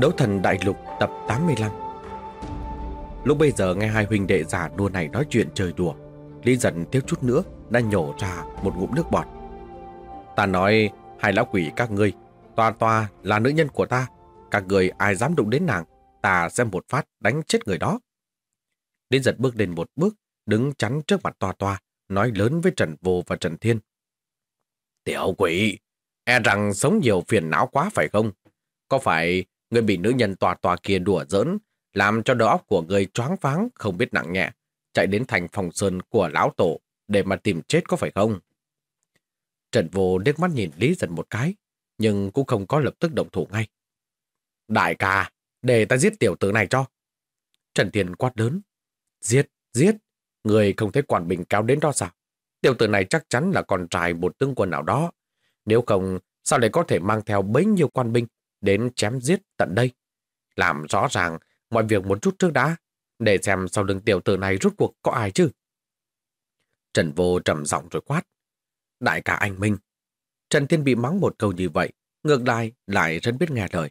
Đấu thần đại lục tập 85 Lúc bây giờ nghe hai huynh đệ giả đua này nói chuyện trời đùa, Lý giận tiếp chút nữa đã nhổ ra một ngụm nước bọt. Ta nói, hai lão quỷ các ngươi, Toa toa là nữ nhân của ta, Các người ai dám đụng đến nàng, Ta sẽ một phát đánh chết người đó. Lý giật bước lên một bước, Đứng chắn trước mặt toa toa, Nói lớn với Trần Vô và Trần Thiên. Tiểu quỷ E rằng sống nhiều phiền não quá phải không? Có phải Người bị nữ nhân tòa tòa kia đùa giỡn, làm cho đầu óc của người choáng váng không biết nặng nhẹ, chạy đến thành phòng sơn của lão tổ để mà tìm chết có phải không? Trần Vô liếc mắt nhìn Lý Giật một cái, nhưng cũng không có lập tức động thủ ngay. Đại ca, để ta giết tiểu tử này cho. Trần Thiên quát lớn. Giết, giết, người không thấy quản bình cao đến đó sao? Tiểu tử này chắc chắn là con trai một tướng quân nào đó. Nếu không, sao lại có thể mang theo bấy nhiêu quan binh đến chém giết tận đây. Làm rõ ràng mọi việc một chút trước đã, để xem sau lưng tiểu tử này rút cuộc có ai chứ. Trần Vô trầm giọng rồi quát. Đại ca anh Minh. Trần Thiên bị mắng một câu như vậy, ngược lại lại rất biết nghe lời.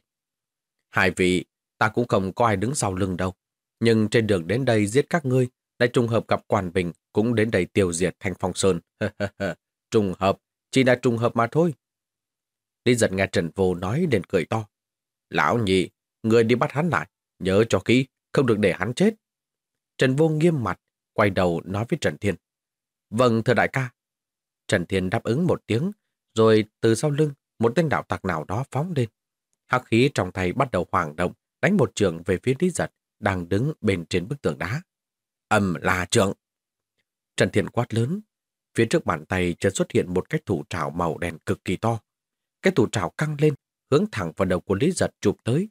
Hai vị, ta cũng không có ai đứng sau lưng đâu. Nhưng trên đường đến đây giết các ngươi, lại trùng hợp gặp Quản Bình cũng đến đây tiêu diệt Thanh Phong Sơn. trùng hợp, chỉ là trùng hợp mà thôi. Lý giật nghe Trần Vô nói nên cười to. Lão nhị, người đi bắt hắn lại, nhớ cho kỹ, không được để hắn chết. Trần Vô nghiêm mặt, quay đầu nói với Trần Thiên. Vâng, thưa đại ca. Trần Thiên đáp ứng một tiếng, rồi từ sau lưng, một tên đạo tặc nào đó phóng lên. Hắc khí trong tay bắt đầu hoảng động, đánh một trường về phía Lý Giật, đang đứng bên trên bức tường đá. Âm là trượng. Trần Thiên quát lớn. Phía trước bàn tay chợt xuất hiện một cách thủ trảo màu đen cực kỳ to. Cái tủ trào căng lên, hướng thẳng vào đầu của Lý Giật chụp tới.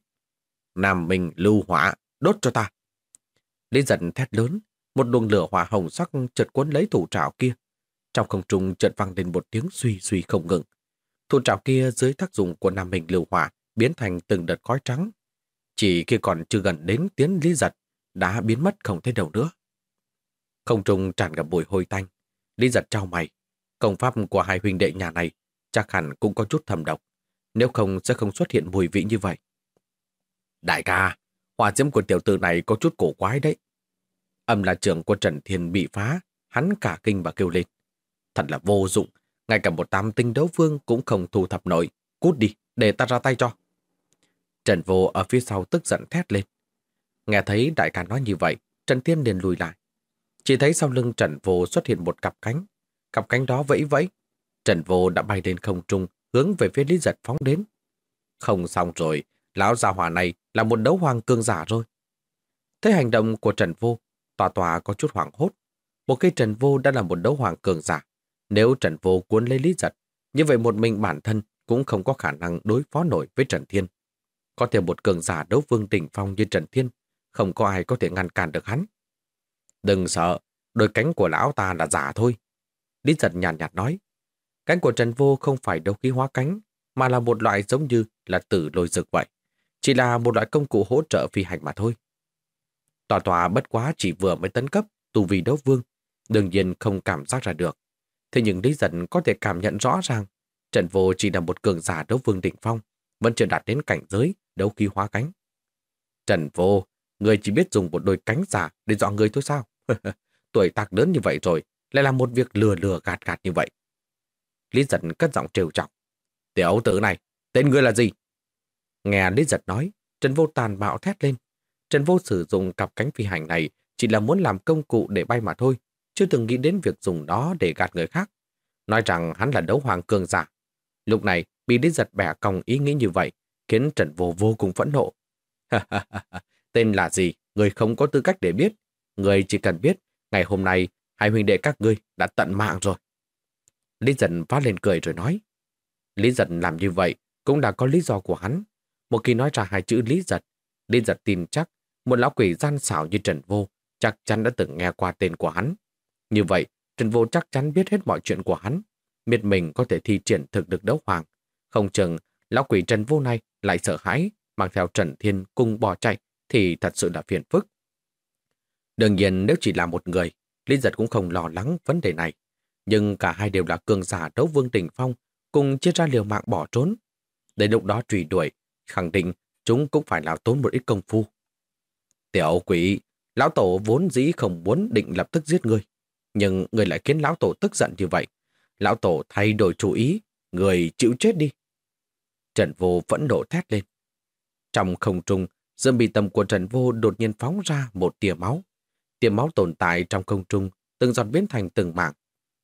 Nam mình lưu hỏa, đốt cho ta. Lý Giật thét lớn, một luồng lửa hỏa hồng sắc chợt cuốn lấy thủ trào kia. Trong không trung chợt vang lên một tiếng suy suy không ngừng. Thủ trào kia dưới tác dụng của Nam mình lưu hỏa biến thành từng đợt khói trắng. Chỉ khi còn chưa gần đến tiếng Lý Giật, đã biến mất không thấy đâu nữa. Không trung tràn ngập bụi hôi tanh. Lý Giật trao mày. Công pháp của hai huynh đệ nhà này chắc hẳn cũng có chút thầm độc. Nếu không sẽ không xuất hiện mùi vị như vậy. Đại ca, hỏa diễm của tiểu tử này có chút cổ quái đấy. Âm là trưởng của Trần Thiên bị phá, hắn cả kinh và kêu lên. Thật là vô dụng, ngay cả một tam tinh đấu vương cũng không thu thập nổi. Cút đi, để ta ra tay cho. Trần Vô ở phía sau tức giận thét lên. Nghe thấy đại ca nói như vậy, Trần Thiên liền lùi lại. Chỉ thấy sau lưng Trần Vô xuất hiện một cặp cánh. Cặp cánh đó vẫy vẫy, Trần Vô đã bay lên không trung, hướng về phía Lý Giật phóng đến. Không xong rồi, lão gia hỏa này là một đấu hoàng cương giả rồi. Thấy hành động của Trần Vô, tòa tòa có chút hoảng hốt. Một khi Trần Vô đã là một đấu hoàng cường giả, nếu Trần Vô cuốn lấy Lý Giật, như vậy một mình bản thân cũng không có khả năng đối phó nổi với Trần Thiên. Có thể một cường giả đấu vương đỉnh phong như Trần Thiên, không có ai có thể ngăn cản được hắn. Đừng sợ, đôi cánh của lão ta là giả thôi. Lý Giật nhàn nhạt, nhạt nói, Cánh của Trần Vô không phải đấu khí hóa cánh, mà là một loại giống như là tử lôi dược vậy. Chỉ là một loại công cụ hỗ trợ phi hành mà thôi. Tòa tòa bất quá chỉ vừa mới tấn cấp, tù vì đấu vương, đương nhiên không cảm giác ra được. Thế nhưng Lý Dân có thể cảm nhận rõ ràng, Trần Vô chỉ là một cường giả đấu vương đỉnh phong, vẫn chưa đạt đến cảnh giới đấu khí hóa cánh. Trần Vô, người chỉ biết dùng một đôi cánh giả để dọa người thôi sao? Tuổi tác lớn như vậy rồi, lại là một việc lừa lừa gạt gạt như vậy. Lý giật cất giọng trêu trọng. Tiểu tử này, tên ngươi là gì? Nghe Lý giật nói, Trần Vô tàn bạo thét lên. Trần Vô sử dụng cặp cánh phi hành này chỉ là muốn làm công cụ để bay mà thôi, chưa từng nghĩ đến việc dùng nó để gạt người khác. Nói rằng hắn là đấu hoàng cường giả. Lúc này, bị Lý giật bẻ còng ý nghĩ như vậy, khiến Trần Vô vô cùng phẫn nộ. tên là gì? Người không có tư cách để biết. Người chỉ cần biết, ngày hôm nay, hai huynh đệ các ngươi đã tận mạng rồi. Lý giận phát lên cười rồi nói. Lý giận làm như vậy cũng đã có lý do của hắn. Một khi nói ra hai chữ lý giật, Lý giật tin chắc một lão quỷ gian xảo như Trần Vô chắc chắn đã từng nghe qua tên của hắn. Như vậy, Trần Vô chắc chắn biết hết mọi chuyện của hắn, biết mình có thể thi triển thực được đấu hoàng. Không chừng, lão quỷ Trần Vô này lại sợ hãi, mang theo Trần Thiên cùng bỏ chạy, thì thật sự là phiền phức. Đương nhiên nếu chỉ là một người, Lý Giật cũng không lo lắng vấn đề này. Nhưng cả hai đều là cường giả đấu vương đỉnh phong, cùng chia ra liều mạng bỏ trốn. Đến lúc đó truy đuổi, khẳng định chúng cũng phải là tốn một ít công phu. Tiểu quỷ, lão tổ vốn dĩ không muốn định lập tức giết ngươi. Nhưng người lại khiến lão tổ tức giận như vậy. Lão tổ thay đổi chủ ý, người chịu chết đi. Trần Vô vẫn nộ thét lên. Trong không trung, dương bị tâm của Trần Vô đột nhiên phóng ra một tia máu. Tia máu tồn tại trong không trung, từng giọt biến thành từng mảng.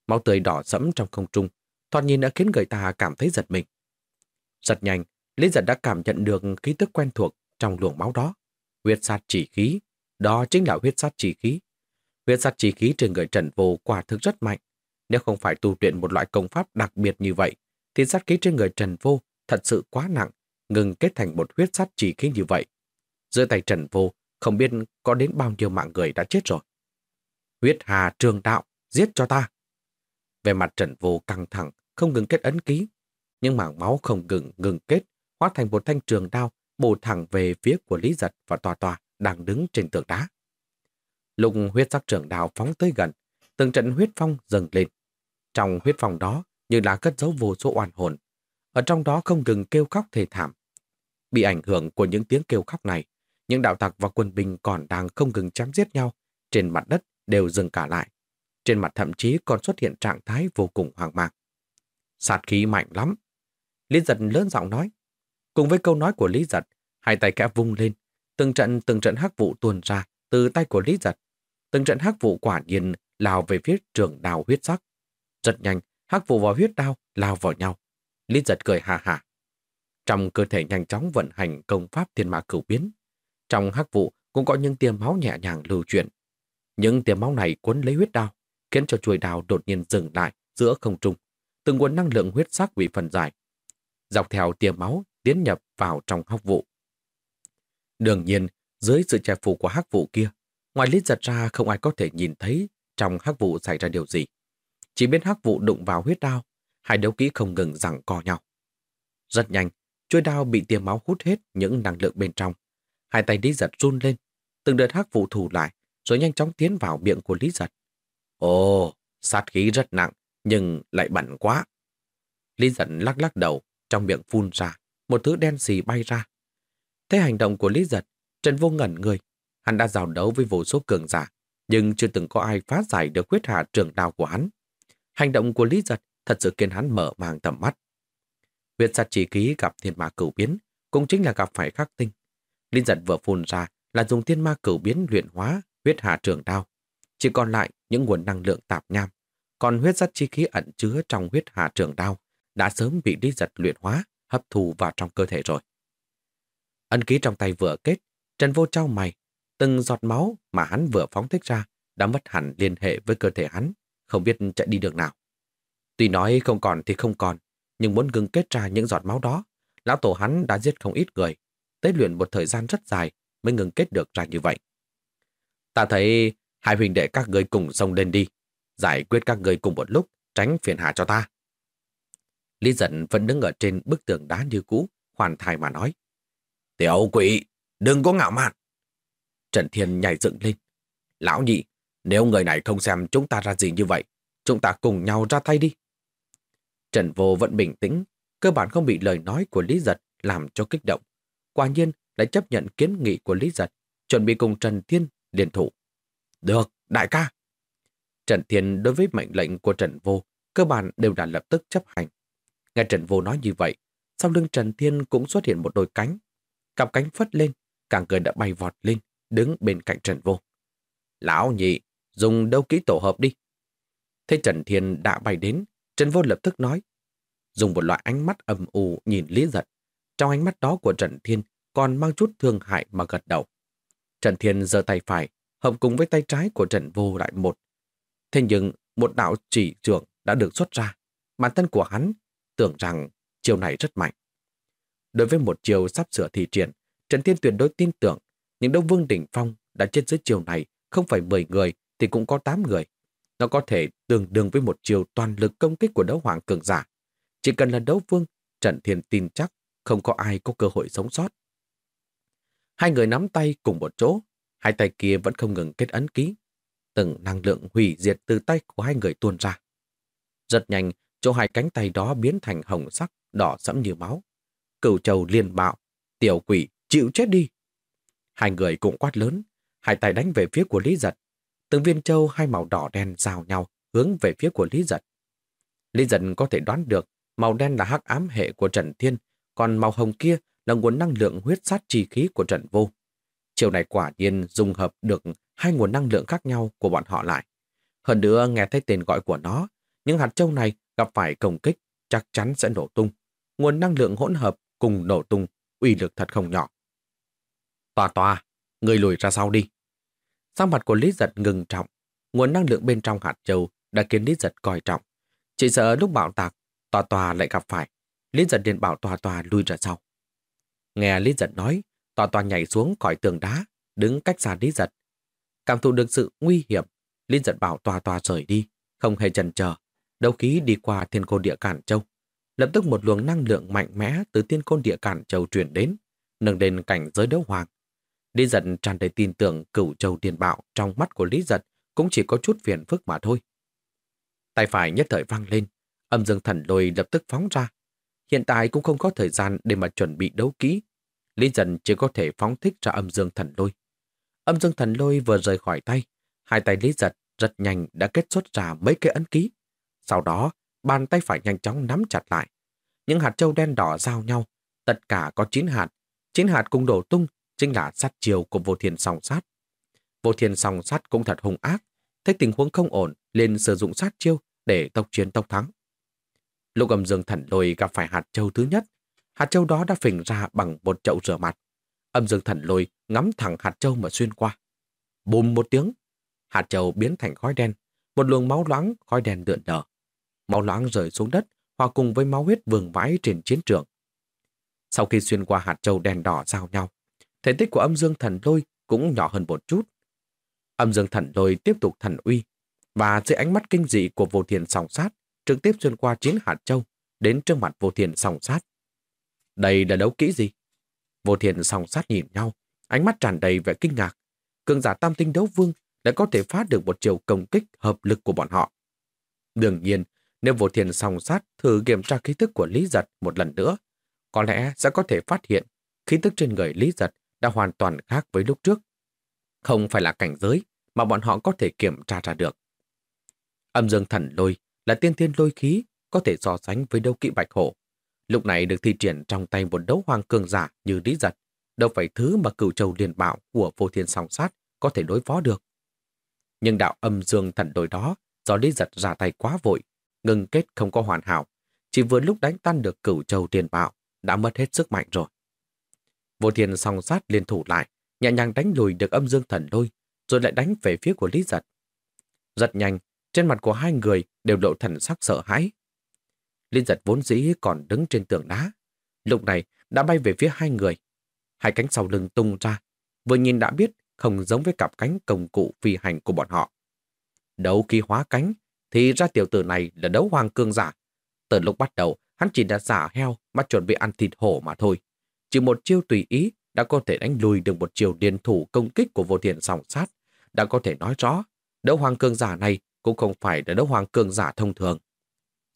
Máu tươi đỏ sẫm trong không trung, thoạt nhìn đã khiến người ta cảm thấy giật mình. Rất nhanh, Lý giật đã cảm nhận được khí tức quen thuộc trong luồng máu đó. Huyết sát chỉ khí, đó chính là huyết sát chỉ khí. Huyết sát chỉ khí trên người Trần Vô quả thực rất mạnh. Nếu không phải tu luyện một loại công pháp đặc biệt như vậy, thì sát khí trên người Trần Vô thật sự quá nặng, ngừng kết thành một huyết sát chỉ khí như vậy. Giữa tay Trần Vô, không biết có đến bao nhiêu mạng người đã chết rồi. Huyết hà trường đạo, giết cho ta. Về mặt Trần Vô căng thẳng, không ngừng kết ấn ký. Nhưng mảng máu không ngừng ngừng kết, hóa thành một thanh trường đao bổ thẳng về phía của Lý Giật và Tòa Tòa đang đứng trên tường đá. Lục huyết sắc trường đao phóng tới gần, từng trận huyết phong dâng lên. Trong huyết phong đó như là cất giấu vô số oan hồn. Ở trong đó không ngừng kêu khóc thề thảm. Bị ảnh hưởng của những tiếng kêu khóc này, những đạo tặc và quân binh còn đang không ngừng chém giết nhau, trên mặt đất đều dừng cả lại. Trên mặt thậm chí còn xuất hiện trạng thái vô cùng hoang mang. Sát khí mạnh lắm. Lý giật lớn giọng nói. Cùng với câu nói của Lý giật, hai tay kẽ vung lên, từng trận từng trận hắc vụ tuôn ra từ tay của Lý giật. Từng trận hắc vụ quả nhiên lao về phía trường đào huyết sắc. Rất nhanh, hắc vụ và huyết đao lao vào nhau. Lý giật cười hà hà. Trong cơ thể nhanh chóng vận hành công pháp thiên mã cửu biến. Trong hắc vụ cũng có những tia máu nhẹ nhàng lưu chuyển. Những tia máu này cuốn lấy huyết đao, khiến cho chuôi đao đột nhiên dừng lại giữa không trung. Từng nguồn năng lượng huyết sắc bị phân giải. Dọc theo tia máu tiến nhập vào trong hắc vụ. Đương nhiên, dưới sự che phủ của hắc vụ kia, ngoài lít giật ra không ai có thể nhìn thấy trong hắc vụ xảy ra điều gì. Chỉ biết hắc vụ đụng vào huyết đao, hai đấu kỹ không ngừng giằng co nhau. Rất nhanh, chuôi đao bị tia máu hút hết những năng lượng bên trong. Hai tay Lý Giật run lên, từng đợt hắc vụ thủ lại, rồi nhanh chóng tiến vào miệng của Lý Giật. Ồ, sát khí rất nặng, nhưng lại bẩn quá. Lý giận lắc lắc đầu, trong miệng phun ra, một thứ đen xì bay ra. Thế hành động của Lý Giật, Trần Vô ngẩn người. Hắn đã giao đấu với vô số cường giả, nhưng chưa từng có ai phá giải được huyết hạ trường đao của hắn. Hành động của Lý Giật thật sự khiến hắn mở màng tầm mắt. Huyết sát chỉ ký gặp thiên ma cửu biến, cũng chính là gặp phải khắc tinh. Lý Giật vừa phun ra là dùng thiên ma cửu biến luyện hóa huyết hạ trường đao. Chỉ còn lại những nguồn năng lượng tạp nham. Còn huyết sắt chi khí ẩn chứa trong huyết hạ trường đao đã sớm bị Lý Giật luyện hóa, hấp thù vào trong cơ thể rồi. Ân ký trong tay vừa kết, Trần Vô trao mày, từng giọt máu mà hắn vừa phóng thích ra đã mất hẳn liên hệ với cơ thể hắn, không biết chạy đi được nào. Tuy nói không còn thì không còn, nhưng muốn ngừng kết ra những giọt máu đó, lão tổ hắn đã giết không ít người, tế luyện một thời gian rất dài mới ngừng kết được ra như vậy. Ta thấy hai huynh đệ các người cùng xông lên đi, giải quyết các người cùng một lúc, tránh phiền hà cho ta. Lý giận vẫn đứng ở trên bức tường đá như cũ, hoàn thai mà nói. Tiểu quỷ, đừng có ngạo mạn. Trần Thiên nhảy dựng lên. Lão nhị, nếu người này không xem chúng ta ra gì như vậy, chúng ta cùng nhau ra tay đi. Trần Vô vẫn bình tĩnh, cơ bản không bị lời nói của Lý Giật làm cho kích động. Quả nhiên lại chấp nhận kiến nghị của Lý Giật, chuẩn bị cùng Trần Thiên liên thủ. Được, đại ca. Trần Thiên đối với mệnh lệnh của Trần Vô, cơ bản đều đã lập tức chấp hành. Nghe Trần Vô nói như vậy, sau lưng Trần Thiên cũng xuất hiện một đôi cánh. Cặp cánh phất lên, cả người đã bay vọt lên, đứng bên cạnh Trần Vô. Lão nhị, dùng đâu kỹ tổ hợp đi. Thế Trần Thiên đã bay đến, Trần Vô lập tức nói. Dùng một loại ánh mắt âm u nhìn Lý Giật. Trong ánh mắt đó của Trần Thiên còn mang chút thương hại mà gật đầu. Trần Thiên giơ tay phải, hợp cùng với tay trái của Trần Vô lại một. Thế nhưng một đạo chỉ trưởng đã được xuất ra. Bản thân của hắn tưởng rằng chiều này rất mạnh. Đối với một chiều sắp sửa thị triển, Trần Thiên tuyệt đối tin tưởng những đấu vương đỉnh phong đã trên dưới chiều này không phải 10 người thì cũng có 8 người. Nó có thể tương đương với một chiều toàn lực công kích của đấu hoàng cường giả. Chỉ cần là đấu vương, Trần Thiên tin chắc không có ai có cơ hội sống sót. Hai người nắm tay cùng một chỗ, hai tay kia vẫn không ngừng kết ấn ký. Từng năng lượng hủy diệt từ tay của hai người tuôn ra. Rất nhanh, chỗ hai cánh tay đó biến thành hồng sắc, đỏ sẫm như máu. Cửu trầu liền bạo, tiểu quỷ, chịu chết đi. Hai người cũng quát lớn, hai tay đánh về phía của Lý Giật. Từng viên châu hai màu đỏ đen rào nhau hướng về phía của Lý Giật. Lý Giật có thể đoán được màu đen là hắc ám hệ của Trần Thiên, còn màu hồng kia là nguồn năng lượng huyết sát chi khí của Trần Vô. Chiều này quả nhiên dung hợp được hai nguồn năng lượng khác nhau của bọn họ lại. Hơn nữa nghe thấy tên gọi của nó, những hạt châu này gặp phải công kích chắc chắn sẽ nổ tung. Nguồn năng lượng hỗn hợp cùng nổ tung, uy lực thật không nhỏ. Tòa tòa, người lùi ra sau đi. Sang mặt của Lý Giật ngừng trọng, nguồn năng lượng bên trong hạt châu đã khiến Lý Giật coi trọng. Chỉ sợ lúc bạo tạc, tòa tòa lại gặp phải. Lý Giật liền bảo tòa tòa lui ra sau. Nghe Lý Giật nói, tòa tòa nhảy xuống khỏi tường đá, đứng cách xa Lý Giật. Cảm thụ được sự nguy hiểm, Lý Giật bảo tòa tòa rời đi, không hề chần chờ. Đấu khí đi qua thiên côn địa cản châu. Lập tức một luồng năng lượng mạnh mẽ từ thiên côn địa cản châu truyền đến, nâng lên cảnh giới đấu hoàng. Lý giật tràn đầy tin tưởng cửu châu điên bạo trong mắt của Lý giật cũng chỉ có chút phiền phức mà thôi. Tay phải nhất thời vang lên, âm dương thần lôi lập tức phóng ra. Hiện tại cũng không có thời gian để mà chuẩn bị đấu kỹ. Lý dần chỉ có thể phóng thích ra âm dương thần lôi. Âm dương thần lôi vừa rời khỏi tay, hai tay Lý giật rất nhanh đã kết xuất ra mấy cái ấn ký. Sau đó, bàn tay phải nhanh chóng nắm chặt lại. Những hạt châu đen đỏ giao nhau, tất cả có 9 hạt. 9 hạt cùng đổ tung chính là sát chiều của vô thiền song sát. Vô thiền song sát cũng thật hung ác, thấy tình huống không ổn liền sử dụng sát chiêu để tốc chiến tốc thắng. Lúc âm dương thần lôi gặp phải hạt châu thứ nhất, hạt châu đó đã phình ra bằng một chậu rửa mặt. Âm dương thần lôi ngắm thẳng hạt châu mà xuyên qua. Bùm một tiếng, hạt châu biến thành khói đen, một luồng máu loãng khói đen lượn lờ. Máu loãng rơi xuống đất, hòa cùng với máu huyết vương vãi trên chiến trường. Sau khi xuyên qua hạt châu đen đỏ giao nhau, thể tích của âm dương thần lôi cũng nhỏ hơn một chút. Âm dương thần lôi tiếp tục thần uy, và dưới ánh mắt kinh dị của vô thiền song sát, trực tiếp xuyên qua chiến hạt châu, đến trước mặt vô thiền song sát. Đây là đấu kỹ gì? Vô Thiện song sát nhìn nhau, ánh mắt tràn đầy vẻ kinh ngạc. Cường giả tam tinh đấu vương đã có thể phát được một chiều công kích hợp lực của bọn họ. Đương nhiên, nếu vô thiền song sát thử kiểm tra khí tức của Lý Giật một lần nữa, có lẽ sẽ có thể phát hiện khí tức trên người Lý Giật đã hoàn toàn khác với lúc trước. Không phải là cảnh giới mà bọn họ có thể kiểm tra ra được. Âm dương thần lôi là tiên thiên lôi khí có thể so sánh với đấu kỵ bạch hổ. Lúc này được thi triển trong tay một đấu hoàng cường giả như Lý Giật, đâu phải thứ mà cửu châu liền bạo của vô thiên song sát có thể đối phó được. Nhưng đạo âm dương thần lôi đó do Lý Giật ra tay quá vội, ngừng kết không có hoàn hảo, chỉ vừa lúc đánh tan được cửu châu tiền bạo đã mất hết sức mạnh rồi. Vô thiên song sát liên thủ lại, nhẹ nhàng đánh lùi được âm dương thần lôi, rồi lại đánh về phía của Lý Giật. Rất nhanh, trên mặt của hai người đều lộ thần sắc sợ hãi linh Giật vốn dĩ còn đứng trên tường đá, lúc này đã bay về phía hai người. Hai cánh sau lưng tung ra, vừa nhìn đã biết không giống với cặp cánh công cụ phi hành của bọn họ. Đấu khi hóa cánh, thì ra tiểu tử này là đấu hoàng cương giả. Từ lúc bắt đầu, hắn chỉ đã giả heo mà chuẩn bị ăn thịt hổ mà thôi. Chỉ một chiêu tùy ý đã có thể đánh lùi được một chiều điền thủ công kích của vô thiện sòng sát. Đã có thể nói rõ, đấu hoàng cương giả này cũng không phải là đấu hoàng cương giả thông thường.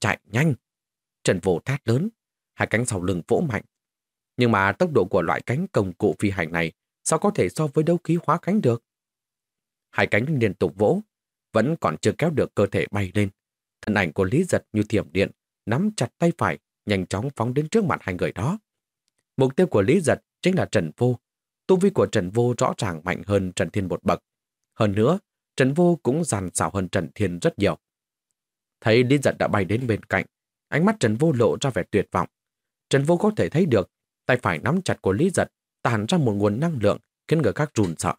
Chạy nhanh! Trần vô thét lớn, hai cánh sau lưng vỗ mạnh. Nhưng mà tốc độ của loại cánh công cụ phi hành này sao có thể so với đấu khí hóa cánh được? Hai cánh liên tục vỗ, vẫn còn chưa kéo được cơ thể bay lên. Thân ảnh của Lý Giật như thiểm điện, nắm chặt tay phải, nhanh chóng phóng đến trước mặt hai người đó. Mục tiêu của Lý Giật chính là Trần Vô. Tu vi của Trần Vô rõ ràng mạnh hơn Trần Thiên một bậc. Hơn nữa, Trần Vô cũng giàn xảo hơn Trần Thiên rất nhiều. Thấy Lý Giật đã bay đến bên cạnh, ánh mắt Trần Vô lộ ra vẻ tuyệt vọng. Trần Vô có thể thấy được tay phải nắm chặt của Lý Giật tàn ra một nguồn năng lượng khiến người khác rùn sợ.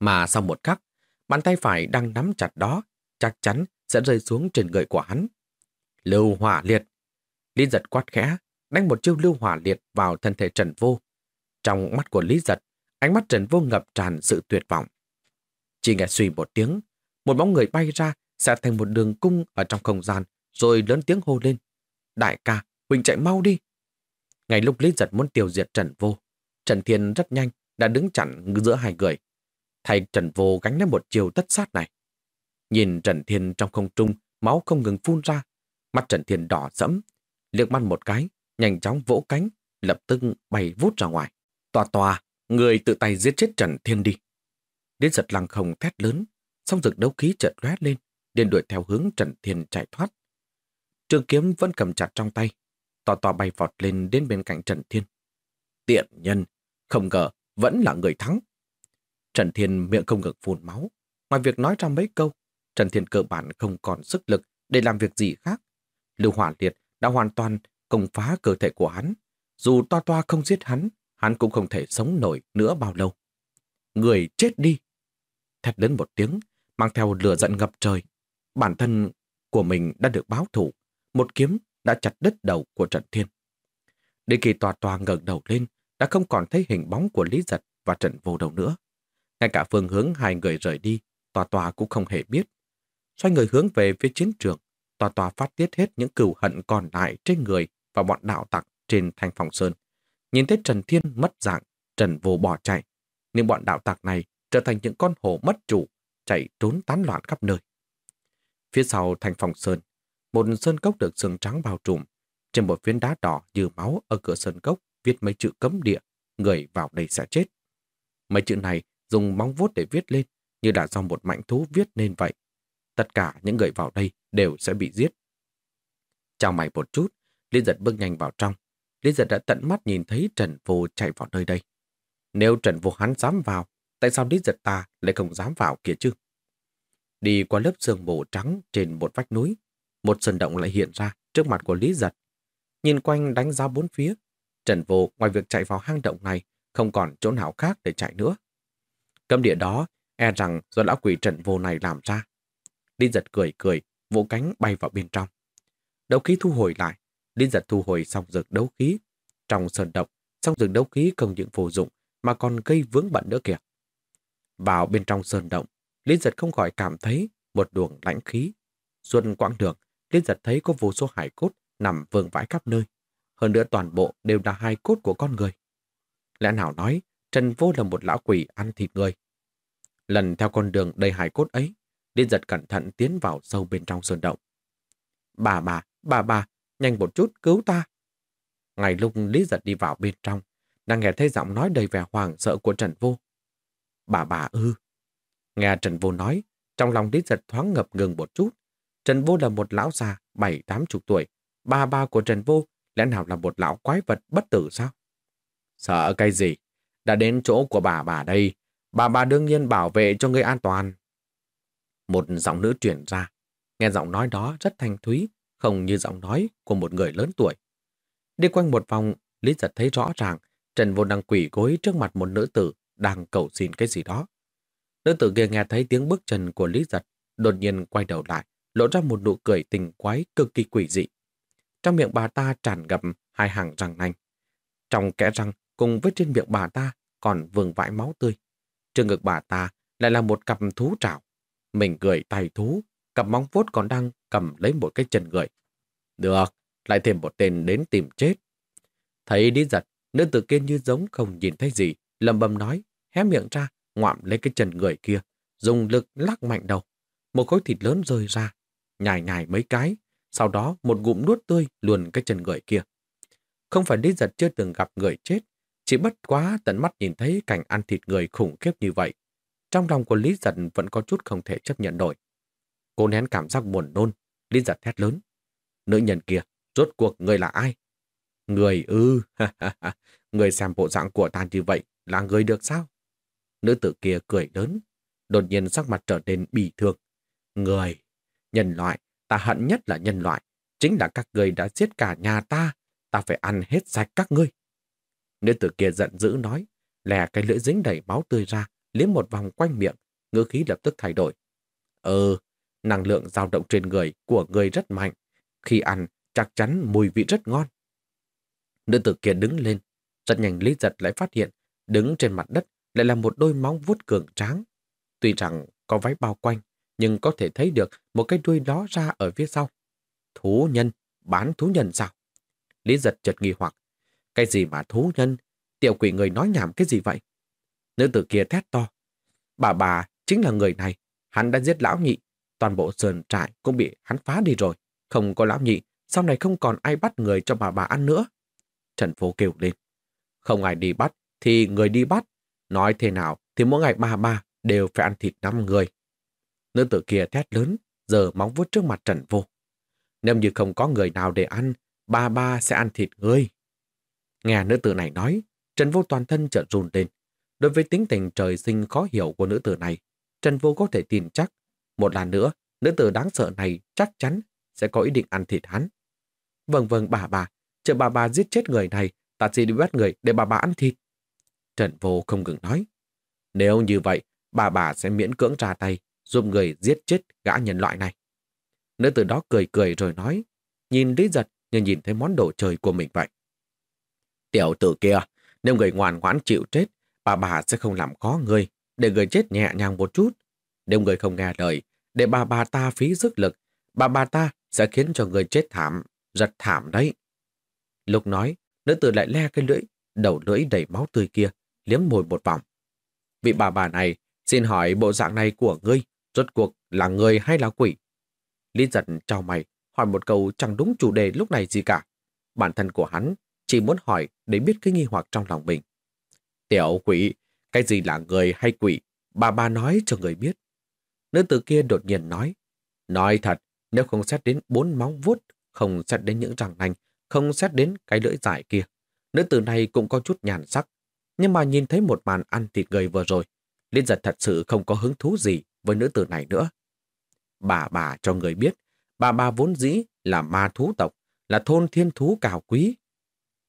Mà sau một khắc, bàn tay phải đang nắm chặt đó chắc chắn sẽ rơi xuống trên người của hắn. Lưu hỏa liệt. Lý giật quát khẽ, đánh một chiêu lưu hỏa liệt vào thân thể Trần Vô. Trong mắt của Lý Giật, ánh mắt Trần Vô ngập tràn sự tuyệt vọng. Chỉ nghe suy một tiếng, một bóng người bay ra, sẽ thành một đường cung ở trong không gian, rồi lớn tiếng hô lên. Đại ca, Huỳnh chạy mau đi. Ngay lúc Lý Giật muốn tiêu diệt Trần Vô, Trần Thiên rất nhanh đã đứng chặn giữa hai người. Thay Trần Vô gánh lấy một chiều tất sát này. Nhìn Trần Thiên trong không trung, máu không ngừng phun ra. Mắt Trần Thiên đỏ sẫm, liếc mắt một cái, nhanh chóng vỗ cánh, lập tức bay vút ra ngoài. Tòa tòa, người tự tay giết chết Trần Thiên đi. Đến giật lăng không thét lớn, song rực đấu khí chợt lóe lên, liền đuổi theo hướng Trần Thiên chạy thoát. Trường kiếm vẫn cầm chặt trong tay, to to bay vọt lên đến bên cạnh Trần Thiên. Tiện nhân, không ngờ vẫn là người thắng. Trần Thiên miệng không ngừng phun máu. Ngoài việc nói ra mấy câu, Trần Thiên cơ bản không còn sức lực để làm việc gì khác. Lưu Hỏa Liệt đã hoàn toàn công phá cơ thể của hắn. Dù toa toa không giết hắn, hắn cũng không thể sống nổi nữa bao lâu. Người chết đi! Thét lớn một tiếng, mang theo lửa giận ngập trời. Bản thân của mình đã được báo thủ. Một kiếm đã chặt đứt đầu của Trần Thiên. Đến khi tòa tòa ngẩng đầu lên, đã không còn thấy hình bóng của Lý Giật và Trần Vô đầu nữa. Ngay cả phương hướng hai người rời đi, tòa tòa cũng không hề biết. Xoay người hướng về phía chiến trường, tòa tòa phát tiết hết những cừu hận còn lại trên người và bọn đạo tặc trên thành phòng sơn. Nhìn thấy Trần Thiên mất dạng, Trần Vô bỏ chạy. Nhưng bọn đạo tặc này trở thành những con hổ mất chủ, chạy trốn tán loạn khắp nơi. Phía sau thành phòng sơn, một sơn cốc được sương trắng bao trùm. Trên một phiến đá đỏ như máu ở cửa sơn cốc viết mấy chữ cấm địa, người vào đây sẽ chết. Mấy chữ này dùng móng vuốt để viết lên, như đã do một mạnh thú viết nên vậy. Tất cả những người vào đây đều sẽ bị giết. Chào mày một chút, Lý Giật bước nhanh vào trong. Lý Giật đã tận mắt nhìn thấy Trần Vô chạy vào nơi đây. Nếu Trần Vô hắn dám vào, tại sao Lý Giật ta lại không dám vào kia chứ? Đi qua lớp sương mù trắng trên một vách núi, một sơn động lại hiện ra trước mặt của Lý Giật. Nhìn quanh đánh giá bốn phía, Trần Vô ngoài việc chạy vào hang động này không còn chỗ nào khác để chạy nữa. Cấm địa đó e rằng do lão quỷ Trần Vô này làm ra. Lý Giật cười cười, vỗ cánh bay vào bên trong. Đấu khí thu hồi lại, Lý Giật thu hồi xong dược đấu khí. Trong sơn động, xong dược đấu khí không những vô dụng mà còn gây vướng bận nữa kìa. Vào bên trong sơn động, Lý Giật không khỏi cảm thấy một luồng lãnh khí. Xuân quãng đường, Lý Giật thấy có vô số hải cốt nằm vương vãi khắp nơi. Hơn nữa toàn bộ đều là hai cốt của con người. Lẽ nào nói, Trần Vô là một lão quỷ ăn thịt người. Lần theo con đường đầy hải cốt ấy, Liên giật cẩn thận tiến vào sâu bên trong sơn động. Bà bà, bà bà, nhanh một chút cứu ta. Ngày lúc Lý giật đi vào bên trong, đang nghe thấy giọng nói đầy vẻ hoàng sợ của Trần Vô. Bà bà ư. Nghe Trần Vô nói, trong lòng Lý giật thoáng ngập ngừng một chút. Trần Vô là một lão già, bảy tám chục tuổi. Bà bà của Trần Vô lẽ nào là một lão quái vật bất tử sao? Sợ cái gì? Đã đến chỗ của bà bà đây. Bà bà đương nhiên bảo vệ cho người an toàn. Một giọng nữ truyền ra. Nghe giọng nói đó rất thanh thúy, không như giọng nói của một người lớn tuổi. Đi quanh một vòng, Lý giật thấy rõ ràng Trần Vô đang quỷ gối trước mặt một nữ tử đang cầu xin cái gì đó. Nữ tử kia nghe thấy tiếng bước chân của Lý giật, đột nhiên quay đầu lại, lộ ra một nụ cười tình quái cực kỳ quỷ dị. Trong miệng bà ta tràn ngập hai hàng răng nanh. Trong kẽ răng cùng với trên miệng bà ta còn vương vãi máu tươi. Trên ngực bà ta lại là một cặp thú trảo. Mình cười tay thú, cặp móng vuốt còn đang cầm lấy một cái chân người. Được, lại thêm một tên đến tìm chết. Thấy đi giật, nữ tử kia như giống không nhìn thấy gì, lầm bầm nói, hé miệng ra, ngoạm lấy cái chân người kia, dùng lực lắc mạnh đầu. Một khối thịt lớn rơi ra, nhài nhài mấy cái, sau đó một ngụm nuốt tươi luồn cái chân người kia. Không phải Lý Giật chưa từng gặp người chết, chỉ bất quá tận mắt nhìn thấy cảnh ăn thịt người khủng khiếp như vậy. Trong lòng của Lý Giật vẫn có chút không thể chấp nhận nổi. Cô nén cảm giác buồn nôn, Lý Giật thét lớn. Nữ nhân kia, rốt cuộc người là ai? Người ư, người xem bộ dạng của ta như vậy là người được sao? Nữ tử kia cười lớn, đột nhiên sắc mặt trở nên bị thương. Người, nhân loại, ta hận nhất là nhân loại. Chính là các người đã giết cả nhà ta. Ta phải ăn hết sạch các ngươi. Nữ tử kia giận dữ nói, lè cái lưỡi dính đầy máu tươi ra, liếm một vòng quanh miệng, ngữ khí lập tức thay đổi. Ừ, năng lượng dao động trên người của người rất mạnh. Khi ăn, chắc chắn mùi vị rất ngon. Nữ tử kia đứng lên, Rất nhanh Lý Giật lại phát hiện, đứng trên mặt đất lại là một đôi móng vuốt cường tráng. Tuy rằng có váy bao quanh, nhưng có thể thấy được một cái đuôi đó ra ở phía sau. Thú nhân, bán thú nhân sao? Lý giật chợt nghi hoặc. Cái gì mà thú nhân? Tiểu quỷ người nói nhảm cái gì vậy? Nữ tử kia thét to. Bà bà chính là người này. Hắn đã giết lão nhị. Toàn bộ sườn trại cũng bị hắn phá đi rồi. Không có lão nhị, sau này không còn ai bắt người cho bà bà ăn nữa. Trần Phố kêu lên. Không ai đi bắt, thì người đi bắt. Nói thế nào thì mỗi ngày bà bà đều phải ăn thịt năm người. Nữ tử kia thét lớn, giờ móng vuốt trước mặt Trần Vô. Nếu như không có người nào để ăn, ba ba sẽ ăn thịt ngươi. Nghe nữ tử này nói, Trần Vô toàn thân chợt run lên. Đối với tính tình trời sinh khó hiểu của nữ tử này, Trần Vô có thể tin chắc. Một lần nữa, nữ tử đáng sợ này chắc chắn sẽ có ý định ăn thịt hắn. Vâng vâng bà bà, chờ bà bà giết chết người này, ta sẽ đi bắt người để bà bà ăn thịt. Trần Vô không ngừng nói. Nếu như vậy, bà bà sẽ miễn cưỡng ra tay, giúp người giết chết gã nhân loại này. Nữ tử đó cười cười rồi nói, nhìn Lý Giật như nhìn thấy món đồ chơi của mình vậy. Tiểu tử kia, nếu người ngoan ngoãn chịu chết, bà bà sẽ không làm khó người, để người chết nhẹ nhàng một chút. Nếu người không nghe lời, để bà bà ta phí sức lực, bà bà ta sẽ khiến cho người chết thảm, rất thảm đấy. lục nói, nữ tử lại le cái lưỡi, đầu lưỡi đầy máu tươi kia, liếm môi một vòng. Vị bà bà này, xin hỏi bộ dạng này của ngươi, rốt cuộc là người hay là quỷ? Lý giật trao mày, hỏi một câu chẳng đúng chủ đề lúc này gì cả. Bản thân của hắn chỉ muốn hỏi để biết cái nghi hoặc trong lòng mình. Tiểu quỷ, cái gì là người hay quỷ? Bà bà nói cho người biết. Nữ tử kia đột nhiên nói. Nói thật, nếu không xét đến bốn móng vuốt, không xét đến những răng nanh, không xét đến cái lưỡi dài kia, nữ tử này cũng có chút nhàn sắc. Nhưng mà nhìn thấy một màn ăn thịt người vừa rồi, Liên giật thật sự không có hứng thú gì với nữ tử này nữa. Bà bà cho người biết, bà bà vốn dĩ là ma thú tộc, là thôn thiên thú cao quý.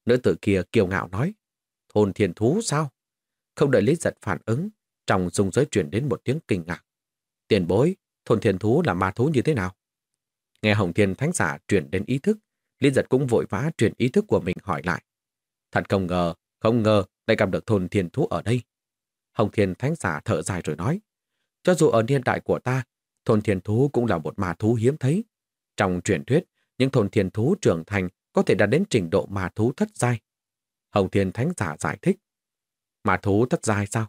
Nữ tử kia kiêu ngạo nói, thôn thiên thú sao? Không đợi Lý giật phản ứng, trong dung giới truyền đến một tiếng kinh ngạc. Tiền bối, thôn thiên thú là ma thú như thế nào? Nghe Hồng Thiên Thánh Giả truyền đến ý thức, Lý giật cũng vội vã truyền ý thức của mình hỏi lại. Thật không ngờ, không ngờ lại gặp được thôn thiên thú ở đây. Hồng Thiên Thánh Giả thở dài rồi nói, cho dù ở niên đại của ta, thôn thiền thú cũng là một ma thú hiếm thấy. Trong truyền thuyết, những thôn thiền thú trưởng thành có thể đạt đến trình độ ma thú thất giai. Hồng Thiên Thánh Giả giải thích. Ma thú thất giai sao?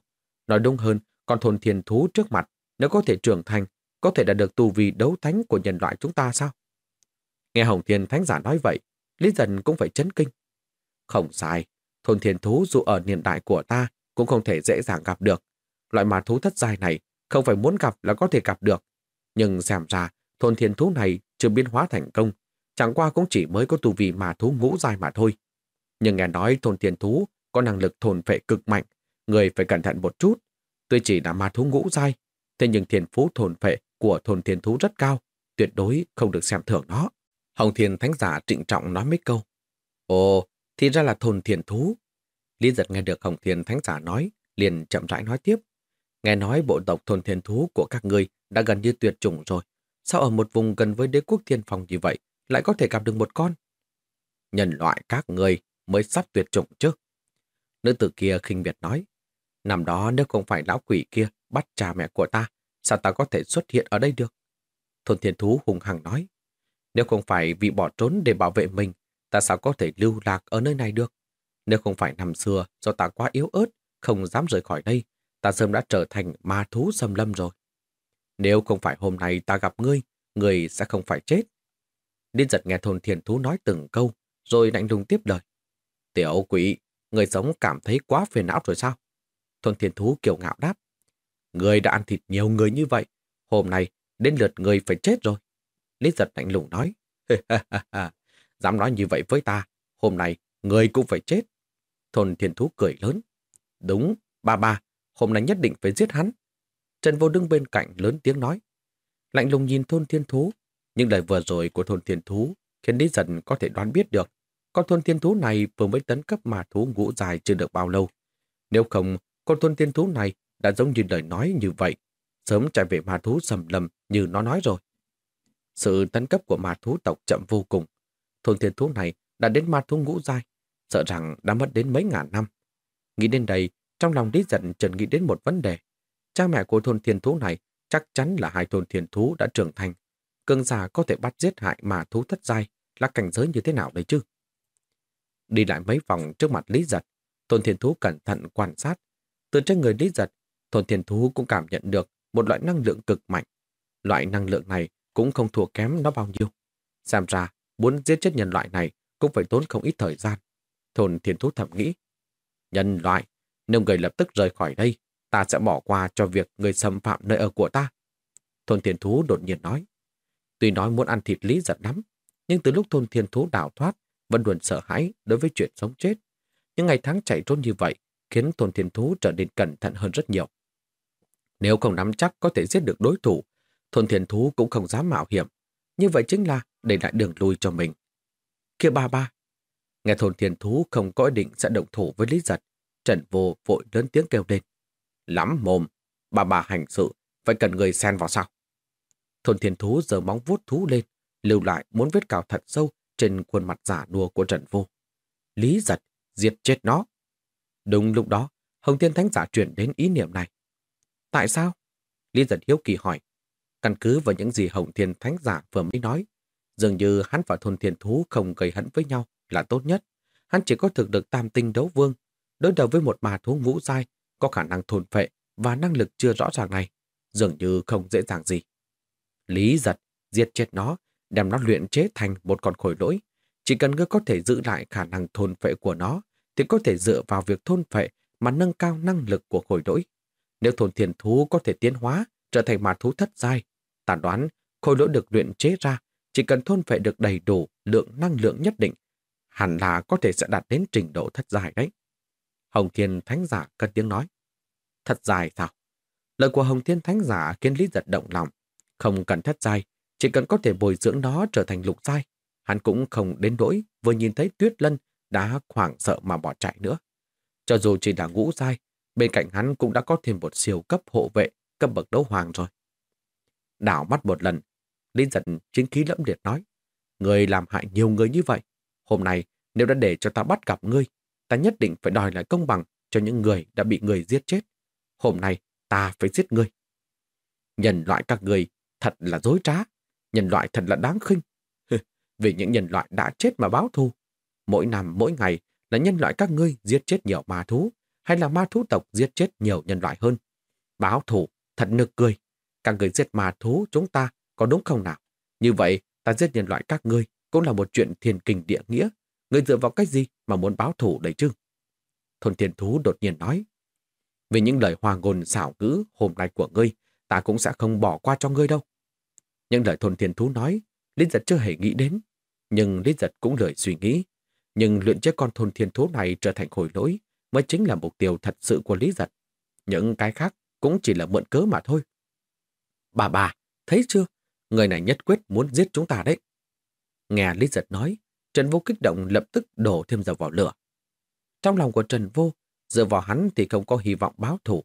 Nói đúng hơn, con thôn thiền thú trước mặt, nếu có thể trưởng thành, có thể đạt được tu vi đấu thánh của nhân loại chúng ta sao? Nghe Hồng Thiên Thánh Giả nói vậy, Lý Dần cũng phải chấn kinh. Không sai, thôn thiền thú dù ở niên đại của ta cũng không thể dễ dàng gặp được. Loại ma thú thất giai này không phải muốn gặp là có thể gặp được. Nhưng xem ra, thôn thiên thú này chưa biến hóa thành công, chẳng qua cũng chỉ mới có tu vi mà thú ngũ giai mà thôi. Nhưng nghe nói thôn thiên thú có năng lực thôn phệ cực mạnh, người phải cẩn thận một chút. Tuy chỉ là ma thú ngũ giai, thế nhưng thiên phú thôn phệ của thôn thiên thú rất cao, tuyệt đối không được xem thường nó. Hồng Thiên Thánh Giả trịnh trọng nói mấy câu. Ồ, thì ra là thôn thiên thú. Lý giật nghe được Hồng Thiên Thánh Giả nói, liền chậm rãi nói tiếp. Nghe nói bộ tộc thôn thiên thú của các ngươi đã gần như tuyệt chủng rồi. Sao ở một vùng gần với đế quốc thiên phong như vậy lại có thể gặp được một con? Nhân loại các ngươi mới sắp tuyệt chủng chứ. Nữ tử kia khinh miệt nói. Năm đó nếu không phải lão quỷ kia bắt cha mẹ của ta, sao ta có thể xuất hiện ở đây được? Thôn thiên thú hùng hằng nói. Nếu không phải vì bỏ trốn để bảo vệ mình, ta sao có thể lưu lạc ở nơi này được? Nếu không phải năm xưa do ta quá yếu ớt, không dám rời khỏi đây, ta sớm đã trở thành ma thú xâm lâm rồi. Nếu không phải hôm nay ta gặp ngươi, ngươi sẽ không phải chết. Điên giật nghe thôn thiền thú nói từng câu, rồi lạnh lùng tiếp lời. Tiểu quỷ, người sống cảm thấy quá phiền não rồi sao? Thôn thiền thú kiều ngạo đáp. Người đã ăn thịt nhiều người như vậy, hôm nay đến lượt người phải chết rồi. Lý giật lạnh lùng nói. Dám nói như vậy với ta, hôm nay người cũng phải chết. Thôn thiền thú cười lớn. Đúng, ba ba, hôm nay nhất định phải giết hắn. Trần Vô đứng bên cạnh lớn tiếng nói. Lạnh lùng nhìn thôn thiên thú, nhưng lời vừa rồi của thôn thiên thú khiến Lý Dần có thể đoán biết được con thôn thiên thú này vừa mới tấn cấp mà thú ngũ dài chưa được bao lâu. Nếu không, con thôn thiên thú này đã giống như lời nói như vậy, sớm chạy về ma thú sầm lầm như nó nói rồi. Sự tấn cấp của ma thú tộc chậm vô cùng. Thôn thiên thú này đã đến ma thú ngũ dài. sợ rằng đã mất đến mấy ngàn năm. Nghĩ đến đây, trong lòng Lý giận chợt nghĩ đến một vấn đề. Cha mẹ của thôn thiên thú này chắc chắn là hai thôn thiên thú đã trưởng thành. Cương giả có thể bắt giết hại mà thú thất giai là cảnh giới như thế nào đấy chứ? Đi lại mấy vòng trước mặt Lý giật, thôn thiên thú cẩn thận quan sát. Từ trên người Lý giật, thôn thiên thú cũng cảm nhận được một loại năng lượng cực mạnh. Loại năng lượng này cũng không thua kém nó bao nhiêu. Xem ra, muốn giết chết nhân loại này cũng phải tốn không ít thời gian. Thôn thiên thú thầm nghĩ. Nhân loại, nếu người lập tức rời khỏi đây, ta sẽ bỏ qua cho việc người xâm phạm nơi ở của ta. Thôn thiên thú đột nhiên nói. Tuy nói muốn ăn thịt lý giật lắm, nhưng từ lúc thôn thiên thú đào thoát, vẫn luôn sợ hãi đối với chuyện sống chết. Những ngày tháng chạy trốn như vậy khiến thôn thiên thú trở nên cẩn thận hơn rất nhiều. Nếu không nắm chắc có thể giết được đối thủ, thôn thiên thú cũng không dám mạo hiểm. Như vậy chính là để lại đường lui cho mình. Kia ba ba. Nghe thôn thiên thú không có ý định sẽ động thủ với Lý Giật. Trần vô vội lớn tiếng kêu lên. Lắm mồm, bà bà hành sự, phải cần người xen vào sao? Thôn thiên thú giờ móng vuốt thú lên, lưu lại muốn vết cào thật sâu trên khuôn mặt giả đùa của Trần Vô. Lý giật, diệt chết nó. Đúng lúc đó, Hồng Thiên Thánh giả truyền đến ý niệm này. Tại sao? Lý giật hiếu kỳ hỏi. Căn cứ vào những gì Hồng Thiên Thánh giả vừa mới nói, dường như hắn và thôn thiên thú không gây hấn với nhau là tốt nhất. Hắn chỉ có thực được tam tinh đấu vương, đối đầu với một mà thú ngũ dai có khả năng thôn phệ và năng lực chưa rõ ràng này, dường như không dễ dàng gì. Lý giật, diệt chết nó, đem nó luyện chế thành một con khối lỗi. Chỉ cần ngươi có thể giữ lại khả năng thôn phệ của nó, thì có thể dựa vào việc thôn phệ mà nâng cao năng lực của khối lỗi. Nếu thôn thiền thú có thể tiến hóa, trở thành mà thú thất giai, ta đoán khối lỗi được luyện chế ra, chỉ cần thôn phệ được đầy đủ lượng năng lượng nhất định, hẳn là có thể sẽ đạt đến trình độ thất giai đấy. Hồng Thiên Thánh Giả cất tiếng nói. Thật dài sao? Lời của Hồng Thiên Thánh Giả khiến Lý giật động lòng. Không cần thất dài, chỉ cần có thể bồi dưỡng nó trở thành lục giai, hắn cũng không đến nỗi vừa nhìn thấy Tuyết Lân đã hoảng sợ mà bỏ chạy nữa. Cho dù chỉ là ngũ giai, bên cạnh hắn cũng đã có thêm một siêu cấp hộ vệ, cấp bậc đấu hoàng rồi. Đảo mắt một lần, Lý giật chính khí lẫm liệt nói, Người làm hại nhiều người như vậy. Hôm nay, nếu đã để cho ta bắt gặp ngươi, ta nhất định phải đòi lại công bằng cho những người đã bị người giết chết. Hôm nay, ta phải giết ngươi. Nhân loại các người thật là dối trá. Nhân loại thật là đáng khinh. Vì những nhân loại đã chết mà báo thù. Mỗi năm, mỗi ngày là nhân loại các ngươi giết chết nhiều ma thú, hay là ma thú tộc giết chết nhiều nhân loại hơn. Báo thù, thật nực cười. Các người giết ma thú chúng ta có đúng không nào? Như vậy, ta giết nhân loại các ngươi cũng là một chuyện thiên kinh địa nghĩa. Người dựa vào cách gì mà muốn báo thù đấy chứ? Thôn thiên thú đột nhiên nói. Vì những lời hòa ngôn xảo ngữ hôm nay của ngươi, ta cũng sẽ không bỏ qua cho ngươi đâu. Những lời thôn thiên thú nói, Lý Giật chưa hề nghĩ đến. Nhưng Lý Giật cũng lời suy nghĩ. Nhưng luyện chế con thôn thiên thú này trở thành khối lỗi mới chính là mục tiêu thật sự của Lý Giật. Những cái khác cũng chỉ là mượn cớ mà thôi. Bà bà, thấy chưa? Người này nhất quyết muốn giết chúng ta đấy. Nghe Lý Giật nói, Trần Vô kích động lập tức đổ thêm dầu vào lửa. Trong lòng của Trần Vô, dựa vào hắn thì không có hy vọng báo thù.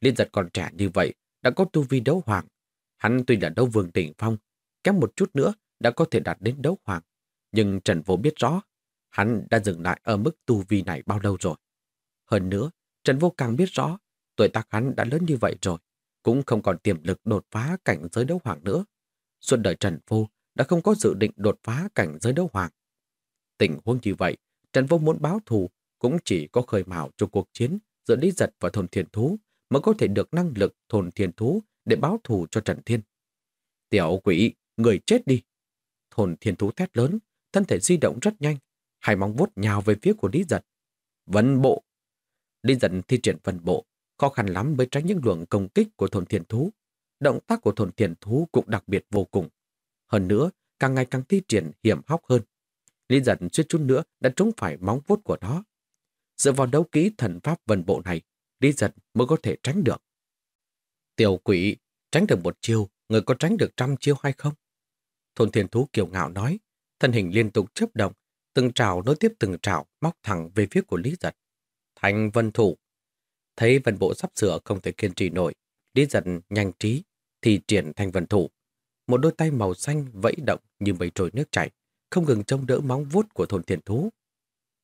Liên Giật còn trẻ như vậy, đã có tu vi đấu hoàng, Hắn tuy là đấu vương tỉnh phong, kém một chút nữa đã có thể đạt đến đấu hoàng. Nhưng Trần Vô biết rõ, hắn đã dừng lại ở mức tu vi này bao lâu rồi. Hơn nữa, Trần Vô càng biết rõ, tuổi tác hắn đã lớn như vậy rồi, cũng không còn tiềm lực đột phá cảnh giới đấu hoàng nữa. Suốt đời Trần Vô đã không có dự định đột phá cảnh giới đấu hoàng. Tình huống như vậy, Trần Vô muốn báo thù cũng chỉ có khởi mào cho cuộc chiến giữa Lý Giật và Thôn Thiên Thú mới có thể được năng lực Thôn Thiên Thú để báo thù cho Trần Thiên. Tiểu quỷ, người chết đi. Thôn thiên thú thét lớn, thân thể di động rất nhanh, hai móng vuốt nhào về phía của Lý Giật. Vân bộ. Lý Giật thi triển vân bộ, khó khăn lắm mới tránh những luồng công kích của thôn thiên thú. Động tác của thôn thiên thú cũng đặc biệt vô cùng. Hơn nữa, càng ngày càng thi triển hiểm hóc hơn. Lý Giật suýt chút nữa đã trúng phải móng vuốt của nó. Dựa vào đấu ký thần pháp vần bộ này, Lý Giật mới có thể tránh được. Tiểu quỷ, tránh được một chiêu, người có tránh được trăm chiêu hay không? Thôn thiên thú kiều ngạo nói, thân hình liên tục chấp động, từng trào nối tiếp từng trào móc thẳng về phía của Lý Giật. Thành vân thủ. Thấy vân bộ sắp sửa không thể kiên trì nổi, Lý Giật nhanh trí, thì triển thành vân thủ. Một đôi tay màu xanh vẫy động như bầy trồi nước chảy, không ngừng trông đỡ móng vuốt của thôn thiền thú.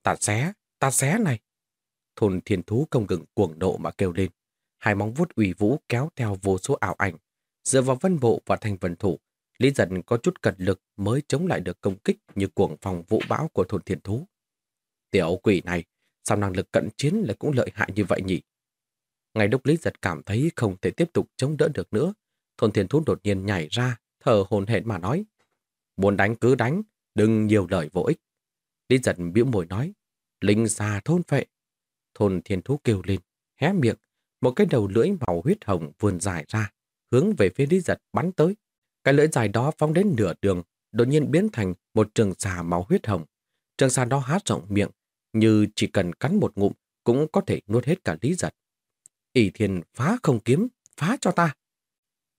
Ta xé, ta xé này. Thôn thiền thú không ngừng cuồng nộ mà kêu lên. Hai móng vuốt ủy vũ kéo theo vô số ảo ảnh. Dựa vào vân bộ và thành vân thủ, Lý Dân có chút cật lực mới chống lại được công kích như cuồng phòng vũ bão của thôn thiền thú. Tiểu quỷ này, sao năng lực cận chiến lại cũng lợi hại như vậy nhỉ? Ngay lúc Lý giật cảm thấy không thể tiếp tục chống đỡ được nữa, thôn thiền thú đột nhiên nhảy ra, thở hồn hển mà nói. Muốn đánh cứ đánh, đừng nhiều lời vô ích. Lý giật bĩu môi nói, linh xà thôn phệ. Thôn thiên thú kêu lên, hé miệng, một cái đầu lưỡi màu huyết hồng vườn dài ra, hướng về phía Lý giật bắn tới. Cái lưỡi dài đó phóng đến nửa đường, đột nhiên biến thành một trường xà máu huyết hồng. Trường xà đó há rộng miệng, như chỉ cần cắn một ngụm cũng có thể nuốt hết cả Lý giật. ỷ thiên phá không kiếm, phá cho ta.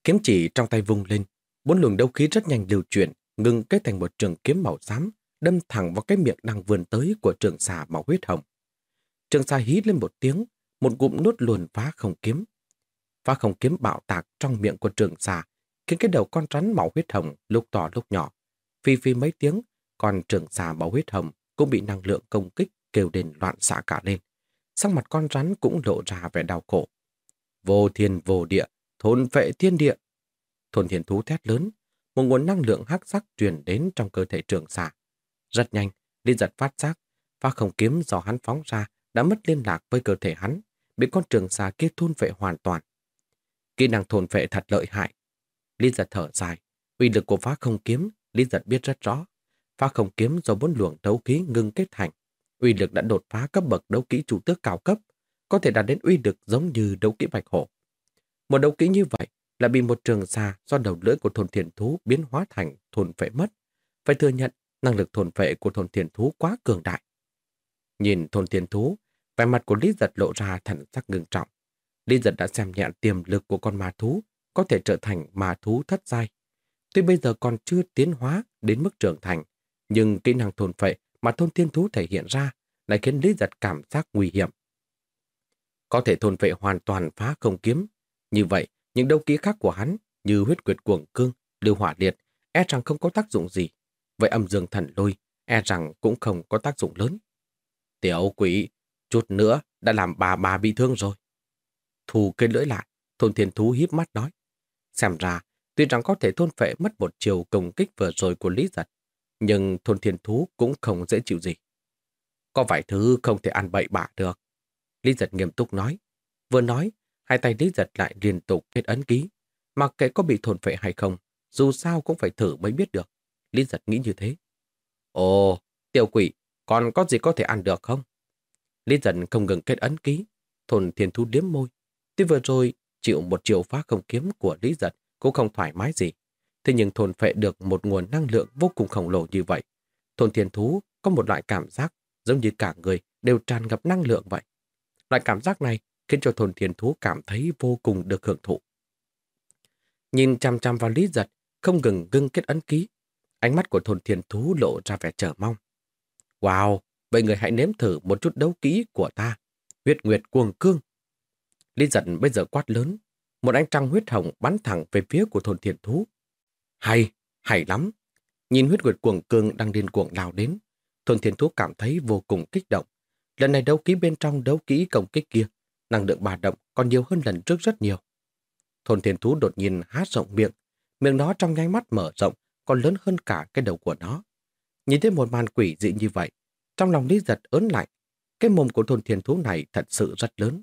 Kiếm chỉ trong tay vung lên, bốn luồng đấu khí rất nhanh lưu chuyển, ngưng kết thành một trường kiếm màu xám, đâm thẳng vào cái miệng đang vươn tới của trường xà màu huyết hồng. Trường xà hít lên một tiếng, một cụm nuốt luồn phá không kiếm. Phá không kiếm bạo tạc trong miệng của trường xà, khiến cái đầu con rắn màu huyết hồng lúc to lúc nhỏ. Phi phi mấy tiếng, còn trường xà màu huyết hồng cũng bị năng lượng công kích kêu đền loạn xạ cả lên. Sang mặt con rắn cũng lộ ra vẻ đau khổ. Vô thiên vô địa, thôn vệ thiên địa. Thôn thiên thú thét lớn, một nguồn năng lượng hắc sắc truyền đến trong cơ thể trường xà. Rất nhanh, Lý giật phát giác, pha không kiếm do hắn phóng ra đã mất liên lạc với cơ thể hắn, bị con trường xà kia thôn vệ hoàn toàn. Kỹ năng thôn vệ thật lợi hại. Lý giật thở dài, uy lực của phá không kiếm, Lý giật biết rất rõ. Phá không kiếm do bốn luồng đấu khí ngưng kết thành. Uy lực đã đột phá cấp bậc đấu kỹ chủ tước cao cấp, có thể đạt đến uy lực giống như đấu kỹ bạch hổ. Một đấu kỹ như vậy là bị một trường xà do đầu lưỡi của thôn thiền thú biến hóa thành thôn phệ mất. Phải thừa nhận, năng lực thôn phệ của thôn thiền thú quá cường đại. Nhìn thôn thiền thú, vẻ mặt của Lý Giật lộ ra thần sắc ngưng trọng. Lý Giật đã xem nhẹ tiềm lực của con ma thú, có thể trở thành ma thú thất giai. Tuy bây giờ còn chưa tiến hóa đến mức trưởng thành, nhưng kỹ năng thôn phệ mà thôn thiên thú thể hiện ra lại khiến Lý Giật cảm giác nguy hiểm. Có thể thôn phệ hoàn toàn phá không kiếm. Như vậy, những đấu kỹ khác của hắn như huyết quyệt cuồng cương, lưu hỏa liệt e rằng không có tác dụng gì. Vậy âm dương thần lôi e rằng cũng không có tác dụng lớn. Tiểu quỷ, chút nữa đã làm bà bà bị thương rồi. Thù cây lưỡi lại, thôn thiên thú híp mắt nói. Xem ra, tuy rằng có thể thôn phệ mất một chiều công kích vừa rồi của Lý Giật, nhưng thôn thiên thú cũng không dễ chịu gì. Có vài thứ không thể ăn bậy bạ được. Lý Giật nghiêm túc nói. Vừa nói, hai tay Lý Giật lại liên tục kết ấn ký. Mặc kệ có bị thôn phệ hay không, dù sao cũng phải thử mới biết được. Lý Giật nghĩ như thế. Ồ, tiểu quỷ, còn có gì có thể ăn được không? Lý Giật không ngừng kết ấn ký. Thôn thiên thú liếm môi. Tuy vừa rồi chịu một chiều phá không kiếm của Lý Giật cũng không thoải mái gì. Thế nhưng thôn phệ được một nguồn năng lượng vô cùng khổng lồ như vậy. Thôn thiên thú có một loại cảm giác giống như cả người đều tràn ngập năng lượng vậy. Loại cảm giác này khiến cho thôn thiên thú cảm thấy vô cùng được hưởng thụ. Nhìn chăm chăm vào Lý Giật, không ngừng ngưng kết ấn ký. Ánh mắt của thôn thiên thú lộ ra vẻ chờ mong. Wow, vậy người hãy nếm thử một chút đấu kỹ của ta. Huyết Nguyệt cuồng cương. Lý Giật bây giờ quát lớn. Một ánh trăng huyết hồng bắn thẳng về phía của thôn thiên thú. Hay, hay lắm. Nhìn huyết nguyệt cuồng cương đang điên cuồng lao đến. Thôn thiên thú cảm thấy vô cùng kích động. Lần này đấu ký bên trong đấu ký công kích kia, năng lượng bà động còn nhiều hơn lần trước rất nhiều. Thôn thiên thú đột nhiên há rộng miệng, miệng nó trong nháy mắt mở rộng, còn lớn hơn cả cái đầu của nó. Nhìn thấy một màn quỷ dị như vậy, trong lòng Lý giật ớn lạnh, cái mồm của thôn thiên thú này thật sự rất lớn.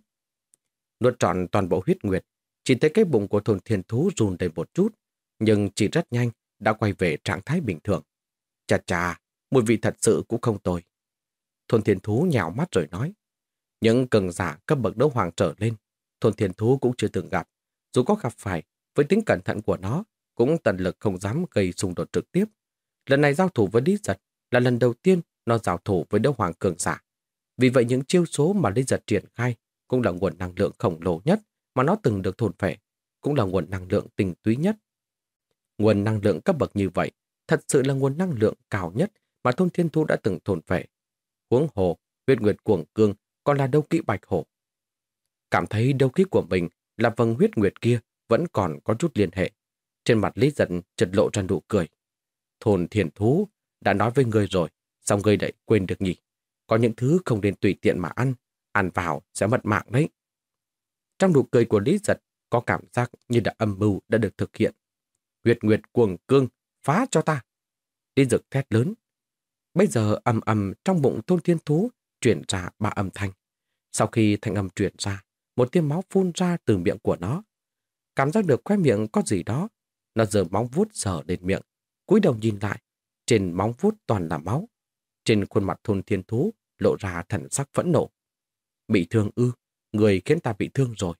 Nuốt trọn toàn bộ huyết nguyệt, chỉ thấy cái bụng của thôn thiên thú run đầy một chút, nhưng chỉ rất nhanh đã quay về trạng thái bình thường. Chà chà, mùi vị thật sự cũng không tồi. Thôn thiên thú nhào mắt rồi nói. Những cường giả cấp bậc đấu hoàng trở lên, thôn thiên thú cũng chưa từng gặp. Dù có gặp phải, với tính cẩn thận của nó, cũng tận lực không dám gây xung đột trực tiếp. Lần này giao thủ với Lý Giật là lần đầu tiên nó giao thủ với đấu hoàng cường giả. Vì vậy những chiêu số mà Lý Giật triển khai cũng là nguồn năng lượng khổng lồ nhất mà nó từng được thôn phệ, cũng là nguồn năng lượng tình túy nhất. Nguồn năng lượng cấp bậc như vậy thật sự là nguồn năng lượng cao nhất mà thôn thiên thu đã từng thôn phệ huống hồ, huyết nguyệt cuồng cương còn là đấu kỹ bạch hổ. Cảm thấy đấu kỹ của mình là vầng huyết nguyệt kia vẫn còn có chút liên hệ. Trên mặt Lý Dân chợt lộ ra nụ cười. Thôn thiền thú, đã nói với người rồi, xong người lại quên được nhỉ? Có những thứ không nên tùy tiện mà ăn, ăn vào sẽ mất mạng đấy. Trong nụ cười của Lý Giật có cảm giác như đã âm mưu đã được thực hiện. Nguyệt Nguyệt cuồng cương, phá cho ta. Lý Dực thét lớn. Bây giờ ầm ầm trong bụng thôn thiên thú truyền ra ba âm thanh. Sau khi thanh âm truyền ra, một tia máu phun ra từ miệng của nó. Cảm giác được khoe miệng có gì đó. Nó giờ móng vuốt sờ lên miệng, cúi đầu nhìn lại. Trên móng vuốt toàn là máu. Trên khuôn mặt thôn thiên thú lộ ra thần sắc phẫn nộ. Bị thương ư, người khiến ta bị thương rồi.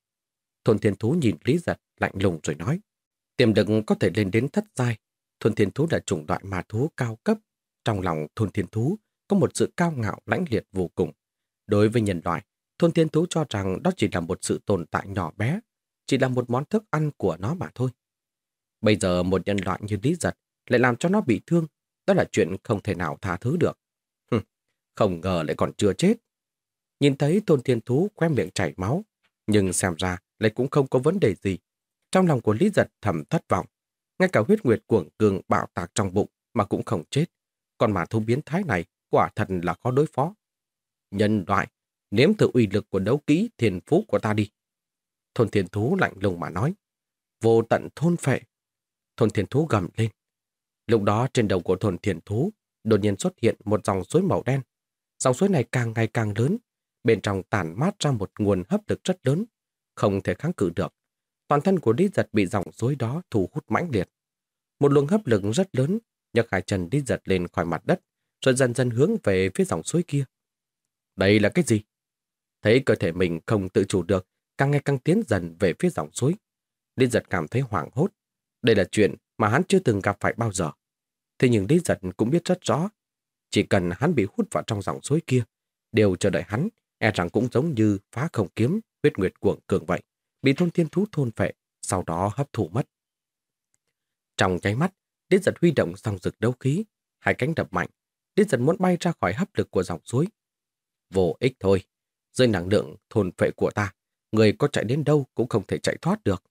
Thôn thiên thú nhìn Lý Giật lạnh lùng rồi nói. Tiềm lực có thể lên đến thất giai. Thôn thiên thú là chủng loại mà thú cao cấp. Trong lòng thôn thiên thú có một sự cao ngạo lãnh liệt vô cùng. Đối với nhân loại, thôn thiên thú cho rằng đó chỉ là một sự tồn tại nhỏ bé, chỉ là một món thức ăn của nó mà thôi. Bây giờ một nhân loại như Lý Giật lại làm cho nó bị thương, đó là chuyện không thể nào tha thứ được. Hừm, không ngờ lại còn chưa chết. Nhìn thấy tôn thiên thú quen miệng chảy máu, nhưng xem ra lại cũng không có vấn đề gì. Trong lòng của Lý Giật thầm thất vọng. Ngay cả huyết nguyệt cuồng cường bạo tạc trong bụng mà cũng không chết. Còn mà thú biến thái này quả thật là khó đối phó. Nhân loại, nếm thử uy lực của đấu kỹ thiền phú của ta đi. Thôn thiền thú lạnh lùng mà nói. Vô tận thôn phệ. Thôn thiền thú gầm lên. Lúc đó trên đầu của thôn thiền thú đột nhiên xuất hiện một dòng suối màu đen. Dòng suối này càng ngày càng lớn, bên trong tản mát ra một nguồn hấp lực rất lớn, không thể kháng cự được. Toàn thân của Lý Giật bị dòng suối đó thu hút mãnh liệt. Một luồng hấp lực rất lớn nhấc hai chân Lý Giật lên khỏi mặt đất, rồi dần dần hướng về phía dòng suối kia. Đây là cái gì? Thấy cơ thể mình không tự chủ được, càng ngày càng tiến dần về phía dòng suối. Lý Giật cảm thấy hoảng hốt. Đây là chuyện mà hắn chưa từng gặp phải bao giờ. Thế nhưng Lý Giật cũng biết rất rõ, chỉ cần hắn bị hút vào trong dòng suối kia, đều chờ đợi hắn, e rằng cũng giống như phá không kiếm, huyết nguyệt cuồng cường vậy, bị thôn thiên thú thôn phệ, sau đó hấp thụ mất. Trong cháy mắt, Lý Giật huy động dòng rực đấu khí, hai cánh đập mạnh, Lý Giật muốn bay ra khỏi hấp lực của dòng suối. Vô ích thôi, dưới năng lượng thôn phệ của ta, người có chạy đến đâu cũng không thể chạy thoát được.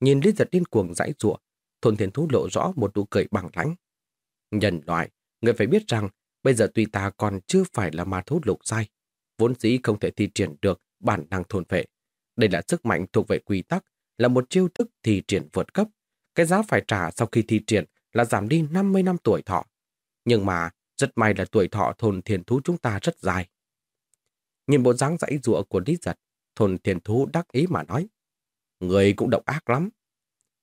Nhìn Lý Giật điên cuồng dãy rủa thôn thiên thú lộ rõ một nụ cười bằng lãnh. Nhân loại, người phải biết rằng bây giờ tuy ta còn chưa phải là ma thú lục sai, vốn dĩ không thể thi triển được bản năng thôn phệ. Đây là sức mạnh thuộc về quy tắc, là một chiêu thức thi triển vượt cấp. Cái giá phải trả sau khi thi triển là giảm đi 50 năm tuổi thọ. Nhưng mà rất may là tuổi thọ thôn thiền thú chúng ta rất dài. Nhìn bộ dáng dãy rụa của Lý Giật, thôn thiền thú đắc ý mà nói. Người cũng độc ác lắm.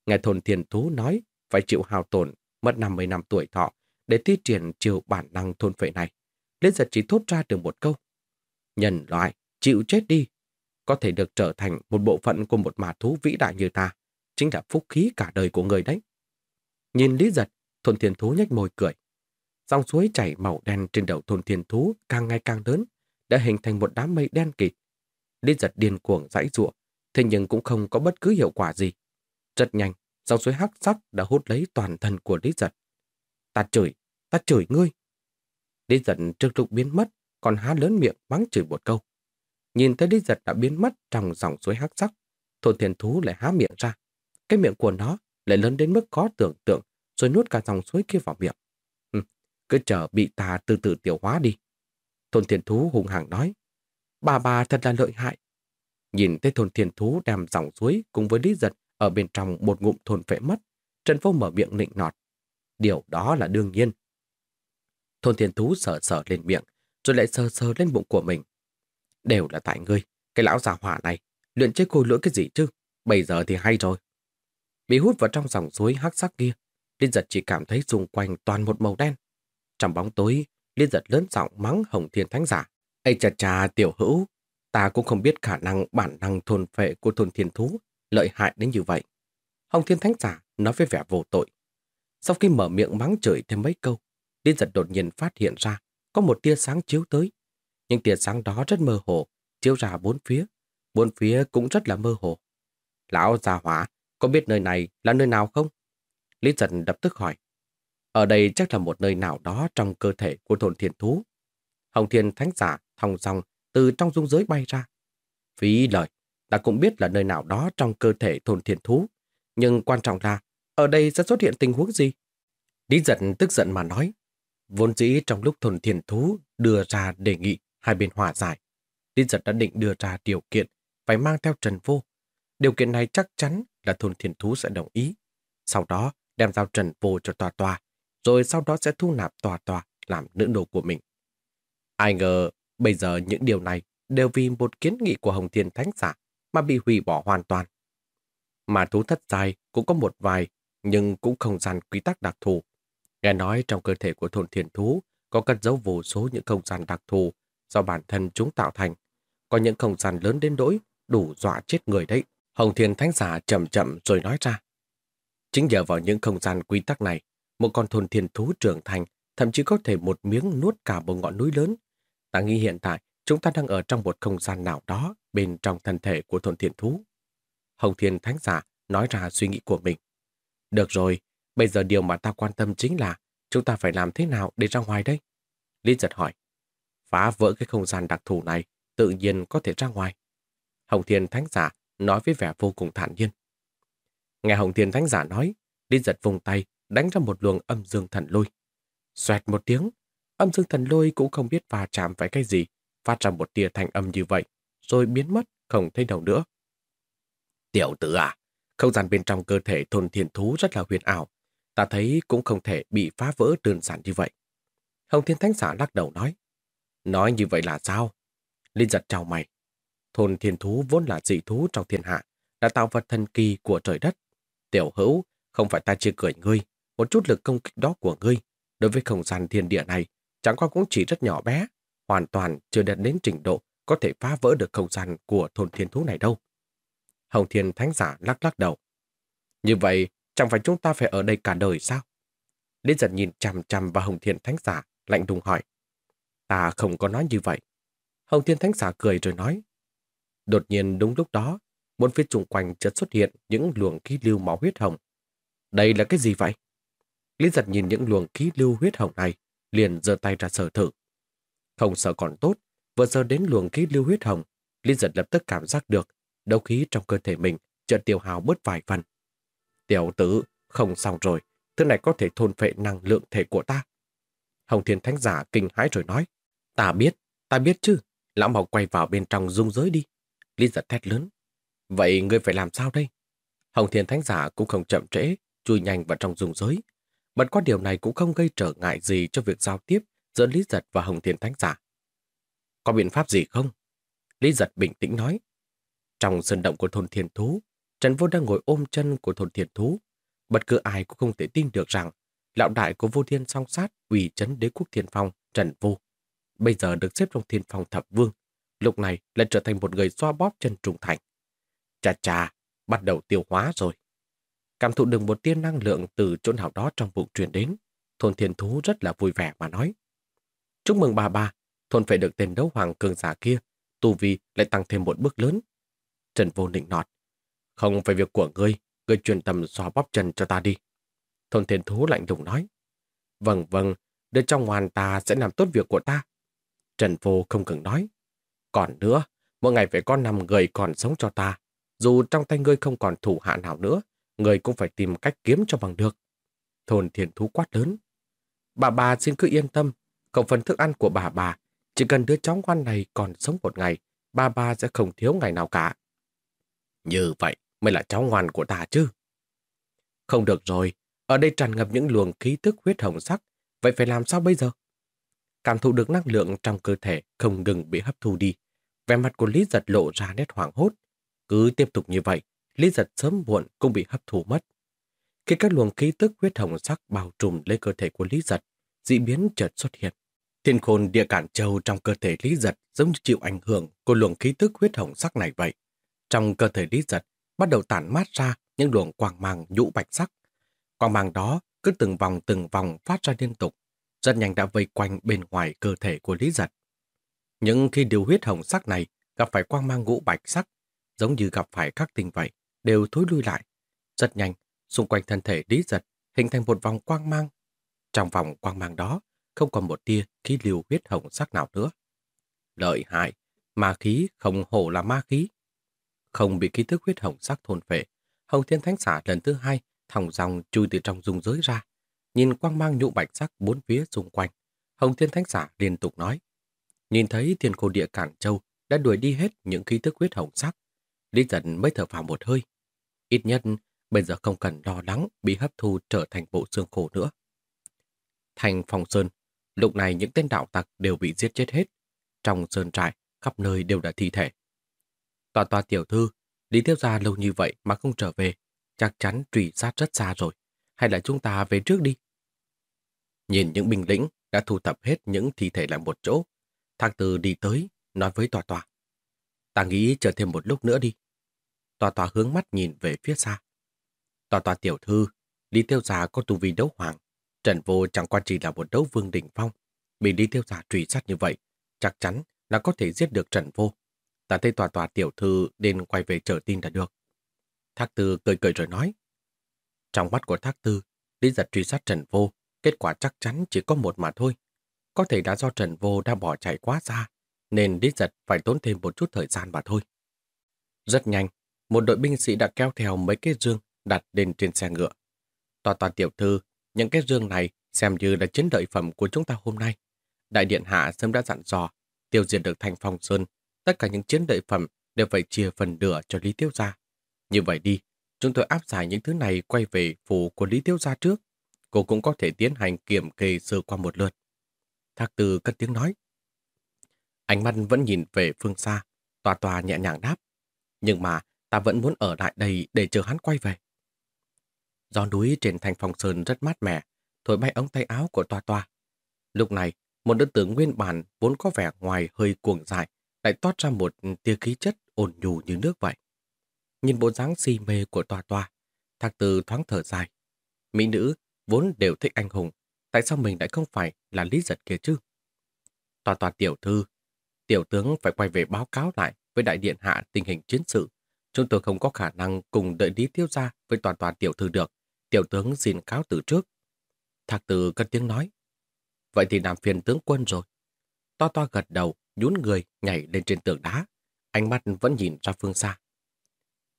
Nghe thôn thiền thú nói phải chịu hào tổn, mất 50 năm tuổi thọ để thi triển chiều bản năng thôn phệ này. Lý Giật chỉ thốt ra được một câu. Nhân loại, chịu chết đi. Có thể được trở thành một bộ phận của một mà thú vĩ đại như ta, chính là phúc khí cả đời của người đấy. Nhìn Lý Giật, thôn thiền thú nhếch môi cười. Dòng suối chảy màu đen trên đầu thôn thiên thú càng ngày càng lớn, đã hình thành một đám mây đen kịt. Lý giật điên cuồng dãy ruộng, thế nhưng cũng không có bất cứ hiệu quả gì. Rất nhanh, dòng suối hắc sắc đã hút lấy toàn thân của Lý giật. Ta chửi, ta chửi ngươi. Lý giật trước lúc biến mất, còn há lớn miệng mắng chửi một câu. Nhìn thấy Lý giật đã biến mất trong dòng suối hắc sắc, thôn thiên thú lại há miệng ra. Cái miệng của nó lại lớn đến mức khó tưởng tượng, rồi nuốt cả dòng suối kia vào miệng. Cứ chờ bị ta từ từ tiểu hóa đi. Thôn thiên thú hùng hằng nói. Bà bà thật là lợi hại. Nhìn thấy thôn thiên thú đem dòng suối cùng với lý giật ở bên trong một ngụm thôn phệ mất. Trần Phong mở miệng nịnh nọt. Điều đó là đương nhiên. Thôn thiên thú sờ sờ lên miệng, rồi lại sờ sờ lên bụng của mình. Đều là tại ngươi, cái lão già hỏa này, luyện chế khôi lưỡi cái gì chứ? Bây giờ thì hay rồi. Bị hút vào trong dòng suối hắc sắc kia, Linh giật chỉ cảm thấy xung quanh toàn một màu đen. Trong bóng tối, Liên giật lớn giọng mắng Hồng Thiên Thánh Giả. Ây chà chà tiểu hữu, ta cũng không biết khả năng bản năng thôn phệ của thôn thiên thú lợi hại đến như vậy. Hồng Thiên Thánh Giả nói với vẻ vô tội. Sau khi mở miệng mắng chửi thêm mấy câu, Liên giật đột nhiên phát hiện ra có một tia sáng chiếu tới. Nhưng tia sáng đó rất mơ hồ, chiếu ra bốn phía. Bốn phía cũng rất là mơ hồ. Lão già hỏa, có biết nơi này là nơi nào không? Lý giật đập tức hỏi. Ở đây chắc là một nơi nào đó trong cơ thể của thôn thiên thú. Hồng thiên thánh giả thong dong từ trong dung giới bay ra. Phí lời, ta cũng biết là nơi nào đó trong cơ thể thôn thiên thú. Nhưng quan trọng là, ở đây sẽ xuất hiện tình huống gì? Lý giật tức giận mà nói. Vốn dĩ trong lúc thôn thiền thú đưa ra đề nghị hai bên hòa giải, Lý giật đã định đưa ra điều kiện phải mang theo Trần Vô. Điều kiện này chắc chắn là thôn thiền thú sẽ đồng ý. Sau đó đem giao Trần Vô cho tòa tòa, rồi sau đó sẽ thu nạp tòa tòa làm nữ đồ của mình. Ai ngờ bây giờ những điều này đều vì một kiến nghị của Hồng Thiên Thánh Giả mà bị hủy bỏ hoàn toàn. Mà thú thất dài cũng có một vài, nhưng cũng không gian quy tắc đặc thù. Nghe nói trong cơ thể của thôn thiền thú có cất dấu vô số những không gian đặc thù do bản thân chúng tạo thành. Có những không gian lớn đến nỗi đủ dọa chết người đấy. Hồng Thiên Thánh Giả chậm chậm rồi nói ra. Chính nhờ vào những không gian quy tắc này, một con thôn thiên thú trưởng thành thậm chí có thể một miếng nuốt cả một ngọn núi lớn. Ta nghĩ hiện tại chúng ta đang ở trong một không gian nào đó bên trong thân thể của thôn thiên thú. Hồng Thiên Thánh Giả nói ra suy nghĩ của mình. Được rồi, bây giờ điều mà ta quan tâm chính là chúng ta phải làm thế nào để ra ngoài đây? Lý giật hỏi. Phá vỡ cái không gian đặc thù này, tự nhiên có thể ra ngoài. Hồng Thiên Thánh Giả nói với vẻ vô cùng thản nhiên. Nghe Hồng Thiên Thánh Giả nói, Lý giật vùng tay, đánh ra một luồng âm dương thần lôi. Xoẹt một tiếng, âm dương thần lôi cũng không biết va chạm phải cái gì, phát ra một tia thành âm như vậy, rồi biến mất, không thấy đâu nữa. Tiểu tử à, không gian bên trong cơ thể thôn thiên thú rất là huyền ảo. Ta thấy cũng không thể bị phá vỡ đơn giản như vậy. Hồng Thiên Thánh Giả lắc đầu nói. Nói như vậy là sao? Linh giật chào mày. Thôn thiên thú vốn là dị thú trong thiên hạ, là tạo vật thần kỳ của trời đất. Tiểu hữu, không phải ta chưa cười ngươi, một chút lực công kích đó của ngươi, đối với không gian thiên địa này, chẳng qua cũng chỉ rất nhỏ bé, hoàn toàn chưa đạt đến trình độ có thể phá vỡ được không gian của thôn thiên thú này đâu. Hồng Thiên Thánh Giả lắc lắc đầu. Như vậy, chẳng phải chúng ta phải ở đây cả đời sao? Lý giật nhìn chằm chằm vào Hồng Thiên Thánh Giả, lạnh đùng hỏi. Ta không có nói như vậy. Hồng Thiên Thánh Giả cười rồi nói. Đột nhiên đúng lúc đó, bốn phía xung quanh chợt xuất hiện những luồng khí lưu máu huyết hồng. Đây là cái gì vậy? Lý giật nhìn những luồng khí lưu huyết hồng này, liền giơ tay ra sở thử. Không sợ còn tốt, vừa giờ đến luồng khí lưu huyết hồng, Lý giật lập tức cảm giác được đấu khí trong cơ thể mình chợt tiêu hào bớt vài phần. Tiểu tử, không xong rồi, thứ này có thể thôn phệ năng lượng thể của ta. Hồng Thiên Thánh Giả kinh hãi rồi nói, ta biết, ta biết chứ, lão màu quay vào bên trong dung giới đi. Lý giật thét lớn, vậy ngươi phải làm sao đây? Hồng Thiên Thánh Giả cũng không chậm trễ, chui nhanh vào trong dung giới. Bận qua điều này cũng không gây trở ngại gì cho việc giao tiếp giữa Lý Giật và Hồng Thiên Thánh Giả. Có biện pháp gì không? Lý Giật bình tĩnh nói, trong sân động của thôn thiên thú, Trần Vô đang ngồi ôm chân của thôn thiên thú. Bất cứ ai cũng không thể tin được rằng lão đại của vô thiên song sát ủy chấn đế quốc thiên phong Trần Vô. Bây giờ được xếp trong thiên phong thập vương, lúc này lại trở thành một người xoa bóp chân Trung thành. Chà chà, bắt đầu tiêu hóa rồi. Cảm thụ được một tiên năng lượng từ chỗ nào đó trong bụng truyền đến, thôn thiên thú rất là vui vẻ mà nói. Chúc mừng bà bà, thôn phải được tên đấu hoàng cường giả kia, tu vi lại tăng thêm một bước lớn, Trần Vô Định nọt. Không phải việc của ngươi, ngươi truyền tầm xóa bóp chân cho ta đi. Thôn thiên thú lạnh lùng nói. Vâng vâng, đứa trong hoàn ta sẽ làm tốt việc của ta. Trần Vô không cần nói. Còn nữa, mỗi ngày phải có năm người còn sống cho ta. Dù trong tay ngươi không còn thủ hạ nào nữa, người cũng phải tìm cách kiếm cho bằng được. Thôn thiền thú quát lớn. Bà bà xin cứ yên tâm, không phần thức ăn của bà bà, chỉ cần đứa cháu ngoan này còn sống một ngày, bà bà sẽ không thiếu ngày nào cả. Như vậy mới là cháu ngoan của ta chứ. Không được rồi, ở đây tràn ngập những luồng khí tức huyết hồng sắc, vậy phải làm sao bây giờ? Cảm thụ được năng lượng trong cơ thể không ngừng bị hấp thu đi. Vẻ mặt của Lý Giật lộ ra nét hoảng hốt. Cứ tiếp tục như vậy, Lý Giật sớm muộn cũng bị hấp thụ mất. Khi các luồng khí tức huyết hồng sắc bao trùm lên cơ thể của Lý Giật, dị biến chợt xuất hiện. Thiên khôn địa cản châu trong cơ thể Lý Giật giống như chịu ảnh hưởng của luồng khí tức huyết hồng sắc này vậy. Trong cơ thể Lý Giật bắt đầu tản mát ra những luồng quang mang nhũ bạch sắc. Quang mang đó cứ từng vòng từng vòng phát ra liên tục, rất nhanh đã vây quanh bên ngoài cơ thể của Lý Giật. Nhưng khi điều huyết hồng sắc này gặp phải quang mang ngũ bạch sắc, giống như gặp phải các tinh vậy, đều thối lui lại. Rất nhanh, xung quanh thân thể Lý Giật hình thành một vòng quang mang. Trong vòng quang mang đó, không còn một tia khí liều huyết hồng sắc nào nữa. Lợi hại, ma khí không hổ là ma khí. Không bị ký thức huyết hồng sắc thôn phệ, Hồng Thiên Thánh Xả lần thứ hai thòng dòng chui từ trong dung giới ra. nhìn quang mang nhũ bạch sắc bốn phía xung quanh. Hồng Thiên Thánh xả liên tục nói. Nhìn thấy thiên khô địa Cản Châu đã đuổi đi hết những khí tức huyết hồng sắc. Lý giận mới thở vào một hơi. Ít nhất, bây giờ không cần lo lắng bị hấp thu trở thành bộ xương khổ nữa. Thành phòng sơn, lúc này những tên đạo tặc đều bị giết chết hết. Trong sơn trại, khắp nơi đều đã thi thể. Tòa tòa tiểu thư, đi tiếp ra lâu như vậy mà không trở về, chắc chắn truy sát rất xa rồi. Hay là chúng ta về trước đi? Nhìn những binh lĩnh đã thu thập hết những thi thể lại một chỗ, thằng Tư đi tới, nói với tòa tòa. Ta nghĩ chờ thêm một lúc nữa đi. Tòa tòa hướng mắt nhìn về phía xa. Tòa tòa tiểu thư, Lý Tiêu Giả có tu vi đấu hoàng. Trần Vô chẳng qua chỉ là một đấu vương đỉnh phong. Bị Lý Tiêu Giả truy sát như vậy, chắc chắn là có thể giết được Trần Vô. Ta thấy tòa tòa tiểu thư nên quay về trở tin là được. Thác Tư cười cười rồi nói. Trong mắt của Thác Tư, Lý giật truy sát Trần Vô, kết quả chắc chắn chỉ có một mà thôi. Có thể đã do Trần Vô đã bỏ chạy quá xa, nên Lý giật phải tốn thêm một chút thời gian mà thôi. Rất nhanh, một đội binh sĩ đã kéo theo mấy cái dương đặt lên trên xe ngựa. Tòa toàn tiểu thư, những cái dương này xem như là chiến lợi phẩm của chúng ta hôm nay. Đại điện hạ sớm đã dặn dò, tiêu diệt được thành phong sơn, tất cả những chiến lợi phẩm đều phải chia phần nửa cho Lý Tiêu Gia. Như vậy đi, chúng tôi áp giải những thứ này quay về phủ của Lý Tiêu Gia trước. Cô cũng có thể tiến hành kiểm kê sơ qua một lượt. Thạc Từ cất tiếng nói. Ánh mắt vẫn nhìn về phương xa, tòa tòa nhẹ nhàng đáp. Nhưng mà ta vẫn muốn ở lại đây để chờ hắn quay về. Gió núi trên thành phòng sơn rất mát mẻ, thổi bay ống tay áo của toa toa. Lúc này, một nữ tử nguyên bản vốn có vẻ ngoài hơi cuồng dại, lại toát ra một tia khí chất ổn nhù như nước vậy. Nhìn bộ dáng si mê của toa toa, thạc Từ thoáng thở dài. Mỹ nữ vốn đều thích anh hùng, tại sao mình lại không phải là lý giật kia chứ? Toa toa tiểu thư, tiểu tướng phải quay về báo cáo lại với đại điện hạ tình hình chiến sự. Chúng tôi không có khả năng cùng đợi lý tiêu gia với toàn toàn tiểu thư được. Tiểu tướng xin cáo từ trước. Thạc tử cất tiếng nói. Vậy thì làm phiền tướng quân rồi. To to gật đầu, nhún người nhảy lên trên tường đá. Ánh mắt vẫn nhìn ra phương xa.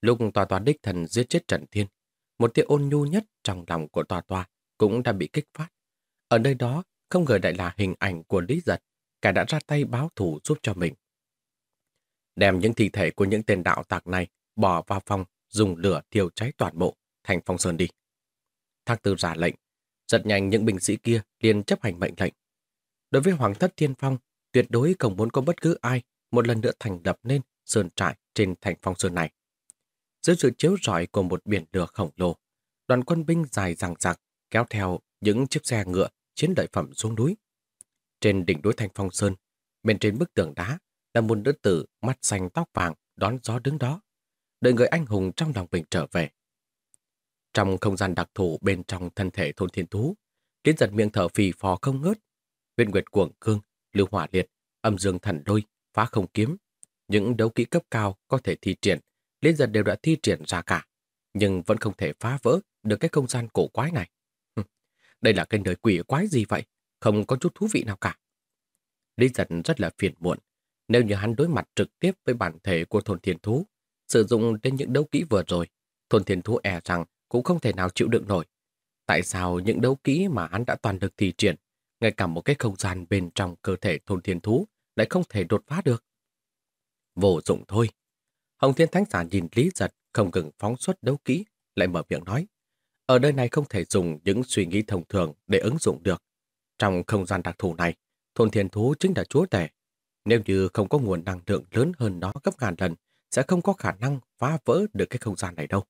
Lúc tòa tòa đích thần giết chết Trần Thiên, một tia ôn nhu nhất trong lòng của tòa tòa cũng đã bị kích phát. Ở nơi đó, không ngờ đại là hình ảnh của Lý Giật, cả đã ra tay báo thủ giúp cho mình. Đem những thi thể của những tên đạo tạc này bỏ vào phòng, dùng lửa thiêu cháy toàn bộ, thành phong sơn đi. Thác tư giả lệnh, rất nhanh những binh sĩ kia liền chấp hành mệnh lệnh. Đối với Hoàng thất Thiên Phong, tuyệt đối không muốn có bất cứ ai một lần nữa thành lập nên sơn trại trên thành phong sơn này. Dưới sự chiếu rọi của một biển lửa khổng lồ, đoàn quân binh dài dằng dặc kéo theo những chiếc xe ngựa chiến lợi phẩm xuống núi. Trên đỉnh núi Thành Phong Sơn, bên trên bức tường đá là một nữ tử mắt xanh tóc vàng đón gió đứng đó, đợi người anh hùng trong lòng mình trở về. Trong không gian đặc thù bên trong thân thể thôn thiên thú, Tiến giật miệng thở phì phò không ngớt. Viên nguyệt cuồng cương, lưu hỏa liệt, âm dương thần đôi, phá không kiếm. Những đấu kỹ cấp cao có thể thi triển, Liên giật đều đã thi triển ra cả, nhưng vẫn không thể phá vỡ được cái không gian cổ quái này. Đây là cái nơi quỷ quái gì vậy? Không có chút thú vị nào cả. Lý giật rất là phiền muộn. Nếu như hắn đối mặt trực tiếp với bản thể của thôn thiên thú, sử dụng đến những đấu kỹ vừa rồi, thôn thiên thú e rằng cũng không thể nào chịu đựng nổi. Tại sao những đấu kỹ mà hắn đã toàn được thi triển, ngay cả một cái không gian bên trong cơ thể thôn thiên thú lại không thể đột phá được? Vô dụng thôi. Hồng Thiên Thánh Giả nhìn Lý Giật không ngừng phóng xuất đấu kỹ, lại mở miệng nói. Ở nơi này không thể dùng những suy nghĩ thông thường để ứng dụng được. Trong không gian đặc thù này, thôn thiên thú chính là chúa tể. Nếu như không có nguồn năng lượng lớn hơn nó gấp ngàn lần, sẽ không có khả năng phá vỡ được cái không gian này đâu.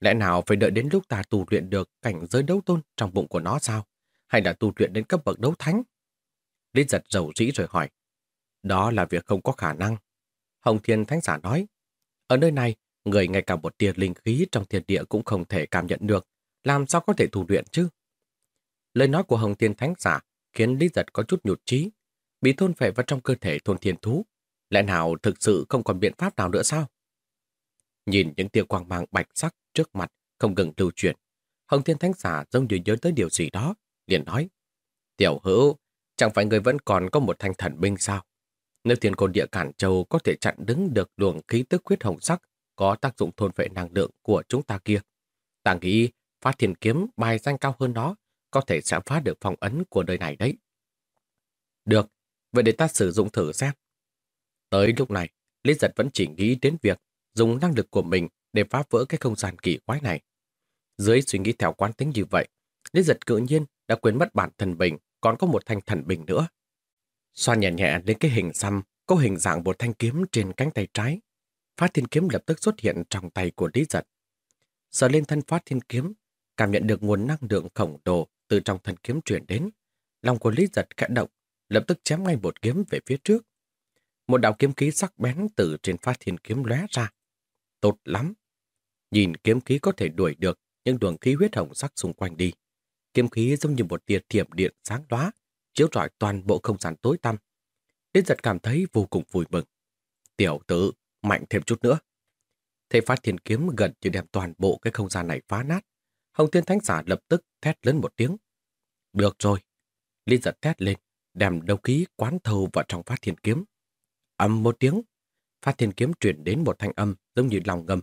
Lẽ nào phải đợi đến lúc ta tu luyện được cảnh giới đấu tôn trong bụng của nó sao? Hay là tu luyện đến cấp bậc đấu thánh? Lý giật dầu dĩ rồi hỏi. Đó là việc không có khả năng. Hồng Thiên Thánh Giả nói. Ở nơi này, người ngay cả một tia linh khí trong thiên địa cũng không thể cảm nhận được. Làm sao có thể tu luyện chứ? Lời nói của Hồng Thiên Thánh Giả khiến Lý Giật có chút nhụt chí bị thôn phệ vào trong cơ thể thôn thiên thú. Lẽ nào thực sự không còn biện pháp nào nữa sao? Nhìn những tia quang mang bạch sắc trước mặt không ngừng lưu chuyển. Hồng Thiên Thánh Giả giống như nhớ tới điều gì đó, liền nói. Tiểu hữu, chẳng phải người vẫn còn có một thanh thần binh sao? Nếu thiên côn địa cản châu có thể chặn đứng được luồng khí tức huyết hồng sắc có tác dụng thôn vệ năng lượng của chúng ta kia. Ta nghĩ phát thiên kiếm bài danh cao hơn đó có thể sẽ phá được phong ấn của đời này đấy. Được, vậy để ta sử dụng thử xem. Tới lúc này, Lý Giật vẫn chỉ nghĩ đến việc dùng năng lực của mình để phá vỡ cái không gian kỳ quái này. Dưới suy nghĩ theo quán tính như vậy, Lý Giật cự nhiên đã quên mất bản thần bình, còn có một thanh thần bình nữa. Xoa nhẹ nhẹ đến cái hình xăm, có hình dạng một thanh kiếm trên cánh tay trái. Phát thiên kiếm lập tức xuất hiện trong tay của Lý Giật. Sờ lên thân phát thiên kiếm, cảm nhận được nguồn năng lượng khổng lồ từ trong thân kiếm chuyển đến. Lòng của Lý Giật khẽ động, lập tức chém ngay một kiếm về phía trước. Một đạo kiếm khí sắc bén từ trên phát thiên kiếm lóe ra. Tốt lắm. Nhìn kiếm khí có thể đuổi được những luồng khí huyết hồng sắc xung quanh đi. Kiếm khí giống như một tia thiểm điện sáng đóa, chiếu rọi toàn bộ không gian tối tăm. Đến giật cảm thấy vô cùng vui mừng. Tiểu tử, mạnh thêm chút nữa. Thế phát thiên kiếm gần như đem toàn bộ cái không gian này phá nát. Hồng Thiên Thánh Giả lập tức thét lớn một tiếng. Được rồi. Linh giật thét lên, đem đầu khí quán thâu vào trong phát thiên kiếm. Âm một tiếng, phát thiên kiếm truyền đến một thanh âm giống như lòng ngầm.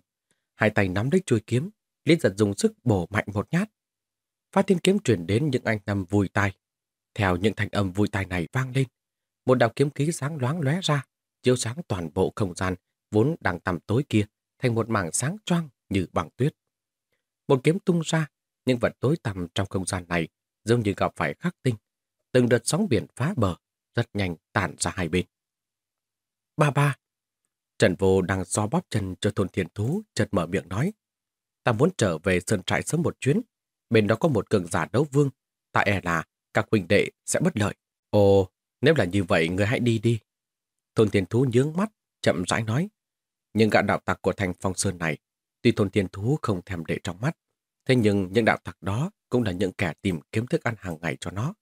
Hai tay nắm lấy chuôi kiếm, liên giật dùng sức bổ mạnh một nhát. Phát thiên kiếm truyền đến những anh nằm vui tai. Theo những thanh âm vui tai này vang lên, một đạo kiếm khí sáng loáng lóe ra, chiếu sáng toàn bộ không gian vốn đang tầm tối kia thành một mảng sáng choang như bằng tuyết. Một kiếm tung ra, những vật tối tăm trong không gian này giống như gặp phải khắc tinh. Từng đợt sóng biển phá bờ, rất nhanh tản ra hai bên. Ba ba. Trần Vô đang xoa bóp chân cho thôn thiên thú, chợt mở miệng nói. Ta muốn trở về sơn trại sớm một chuyến. Bên đó có một cường giả đấu vương. Ta e là các huynh đệ sẽ bất lợi. Ồ, nếu là như vậy, người hãy đi đi. Thôn thiên thú nhướng mắt, chậm rãi nói. Những gã đạo tặc của thành phong sơn này, tuy thôn thiên thú không thèm để trong mắt, thế nhưng những đạo tặc đó cũng là những kẻ tìm kiếm thức ăn hàng ngày cho nó.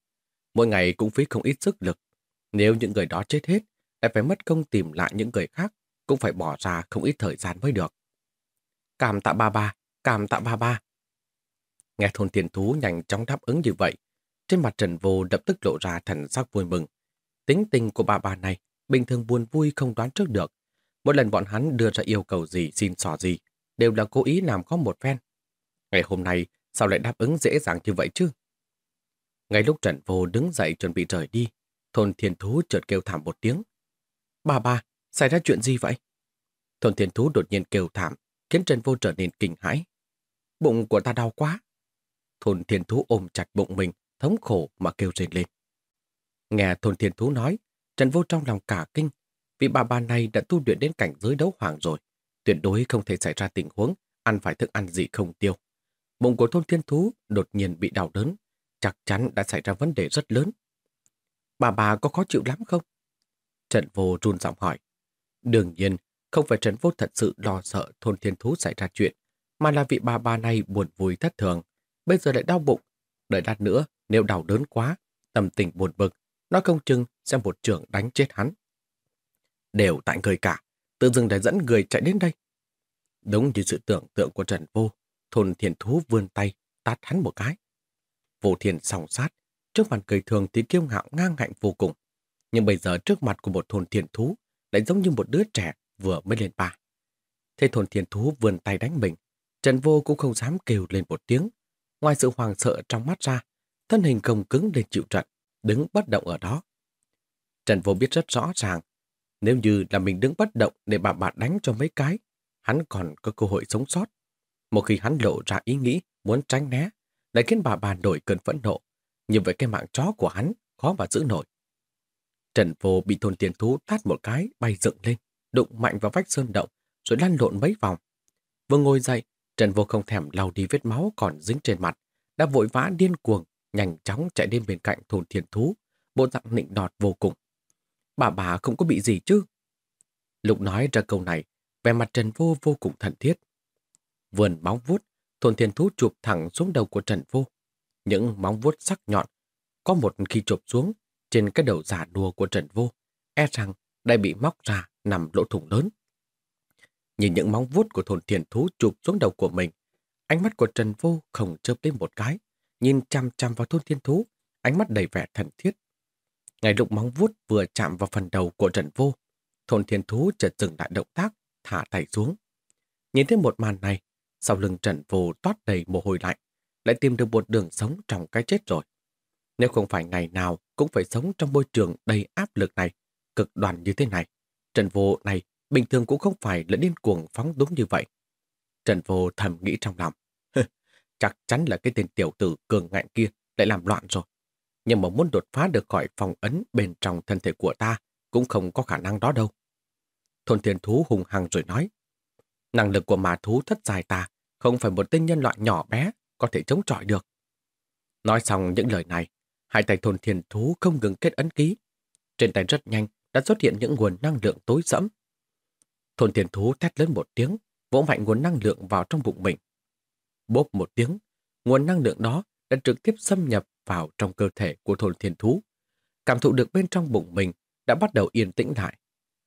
Mỗi ngày cũng phí không ít sức lực. Nếu những người đó chết hết, lại phải mất công tìm lại những người khác, cũng phải bỏ ra không ít thời gian mới được. Cảm tạ ba ba, cảm tạ ba ba. Nghe thôn tiền thú nhanh chóng đáp ứng như vậy, trên mặt Trần Vô lập tức lộ ra thần sắc vui mừng. Tính tình của bà bà này bình thường buồn vui không đoán trước được. Mỗi lần bọn hắn đưa ra yêu cầu gì, xin xỏ gì, đều là cố ý làm có một phen. Ngày hôm nay, sao lại đáp ứng dễ dàng như vậy chứ? Ngay lúc Trần Vô đứng dậy chuẩn bị rời đi, thôn thiên thú chợt kêu thảm một tiếng. Bà bà, xảy ra chuyện gì vậy? Thôn thiên thú đột nhiên kêu thảm, khiến Trần Vô trở nên kinh hãi. Bụng của ta đau quá. Thôn thiên thú ôm chặt bụng mình, thống khổ mà kêu rên lên. Nghe thôn thiên thú nói, Trần Vô trong lòng cả kinh, vì bà bà này đã tu luyện đến cảnh giới đấu hoàng rồi. Tuyệt đối không thể xảy ra tình huống ăn phải thức ăn gì không tiêu. Bụng của thôn thiên thú đột nhiên bị đau đớn, chắc chắn đã xảy ra vấn đề rất lớn. Bà bà có khó chịu lắm không? Trần Vô run giọng hỏi. Đương nhiên, không phải Trần Vô thật sự lo sợ thôn thiên thú xảy ra chuyện, mà là vị bà bà này buồn vui thất thường. Bây giờ lại đau bụng. Đợi đắt nữa, nếu đau đớn quá, tâm tình buồn bực, nó không chừng sẽ một trưởng đánh chết hắn. Đều tại người cả, tự dưng đã dẫn người chạy đến đây. Đúng như sự tưởng tượng của Trần Vô, thôn Thiên thú vươn tay, tát hắn một cái. Vô thiền sòng sát, trước mặt cười thường thì kiêu ngạo ngang ngạnh vô cùng. Nhưng bây giờ trước mặt của một thôn thiền thú lại giống như một đứa trẻ vừa mới lên ba. Thế thôn thiền thú vươn tay đánh mình, Trần Vô cũng không dám kêu lên một tiếng. Ngoài sự hoàng sợ trong mắt ra, thân hình gồng cứng lên chịu trận, đứng bất động ở đó. Trần Vô biết rất rõ ràng, nếu như là mình đứng bất động để bà bà đánh cho mấy cái, hắn còn có cơ hội sống sót. Một khi hắn lộ ra ý nghĩ muốn tránh né, lại khiến bà bà nổi cơn phẫn nộ. Như vậy cái mạng chó của hắn khó mà giữ nổi. Trần Vô bị thôn tiền thú tát một cái bay dựng lên, đụng mạnh vào vách sơn động, rồi lăn lộn mấy vòng. Vừa ngồi dậy, Trần Vô không thèm lau đi vết máu còn dính trên mặt, đã vội vã điên cuồng, nhanh chóng chạy đến bên cạnh thôn thiền thú, bộ dạng nịnh đọt vô cùng. Bà bà không có bị gì chứ? Lục nói ra câu này, vẻ mặt Trần Vô vô cùng thân thiết. Vườn móng vuốt, thôn thiền thú chụp thẳng xuống đầu của Trần Vô. Những móng vuốt sắc nhọn, có một khi chụp xuống trên cái đầu giả đùa của Trần Vô, e rằng đã bị móc ra nằm lỗ thủng lớn. Nhìn những móng vuốt của thôn thiền thú chụp xuống đầu của mình, ánh mắt của Trần Vô không chớp lên một cái, nhìn chăm chăm vào thôn thiên thú, ánh mắt đầy vẻ thần thiết. Ngay lúc móng vuốt vừa chạm vào phần đầu của Trần Vô, thôn thiên thú chợt dừng lại động tác, thả tay xuống. Nhìn thấy một màn này, sau lưng Trần Vô toát đầy mồ hôi lạnh, lại tìm được một đường sống trong cái chết rồi. Nếu không phải ngày nào cũng phải sống trong môi trường đầy áp lực này, cực đoan như thế này, Trần Vô này bình thường cũng không phải là điên cuồng phóng đúng như vậy. Trần Vô thầm nghĩ trong lòng, chắc chắn là cái tên tiểu tử cường ngạnh kia lại làm loạn rồi. Nhưng mà muốn đột phá được khỏi phòng ấn bên trong thân thể của ta cũng không có khả năng đó đâu. Thôn thiên thú hùng hăng rồi nói, năng lực của mà thú thất dài ta không phải một tên nhân loại nhỏ bé có thể chống chọi được. Nói xong những lời này, hai tay thôn thiền thú không ngừng kết ấn ký. Trên tay rất nhanh đã xuất hiện những nguồn năng lượng tối sẫm. Thôn thiền thú thét lớn một tiếng, vỗ mạnh nguồn năng lượng vào trong bụng mình. Bốp một tiếng, nguồn năng lượng đó đã trực tiếp xâm nhập vào trong cơ thể của thôn thiền thú. Cảm thụ được bên trong bụng mình đã bắt đầu yên tĩnh lại.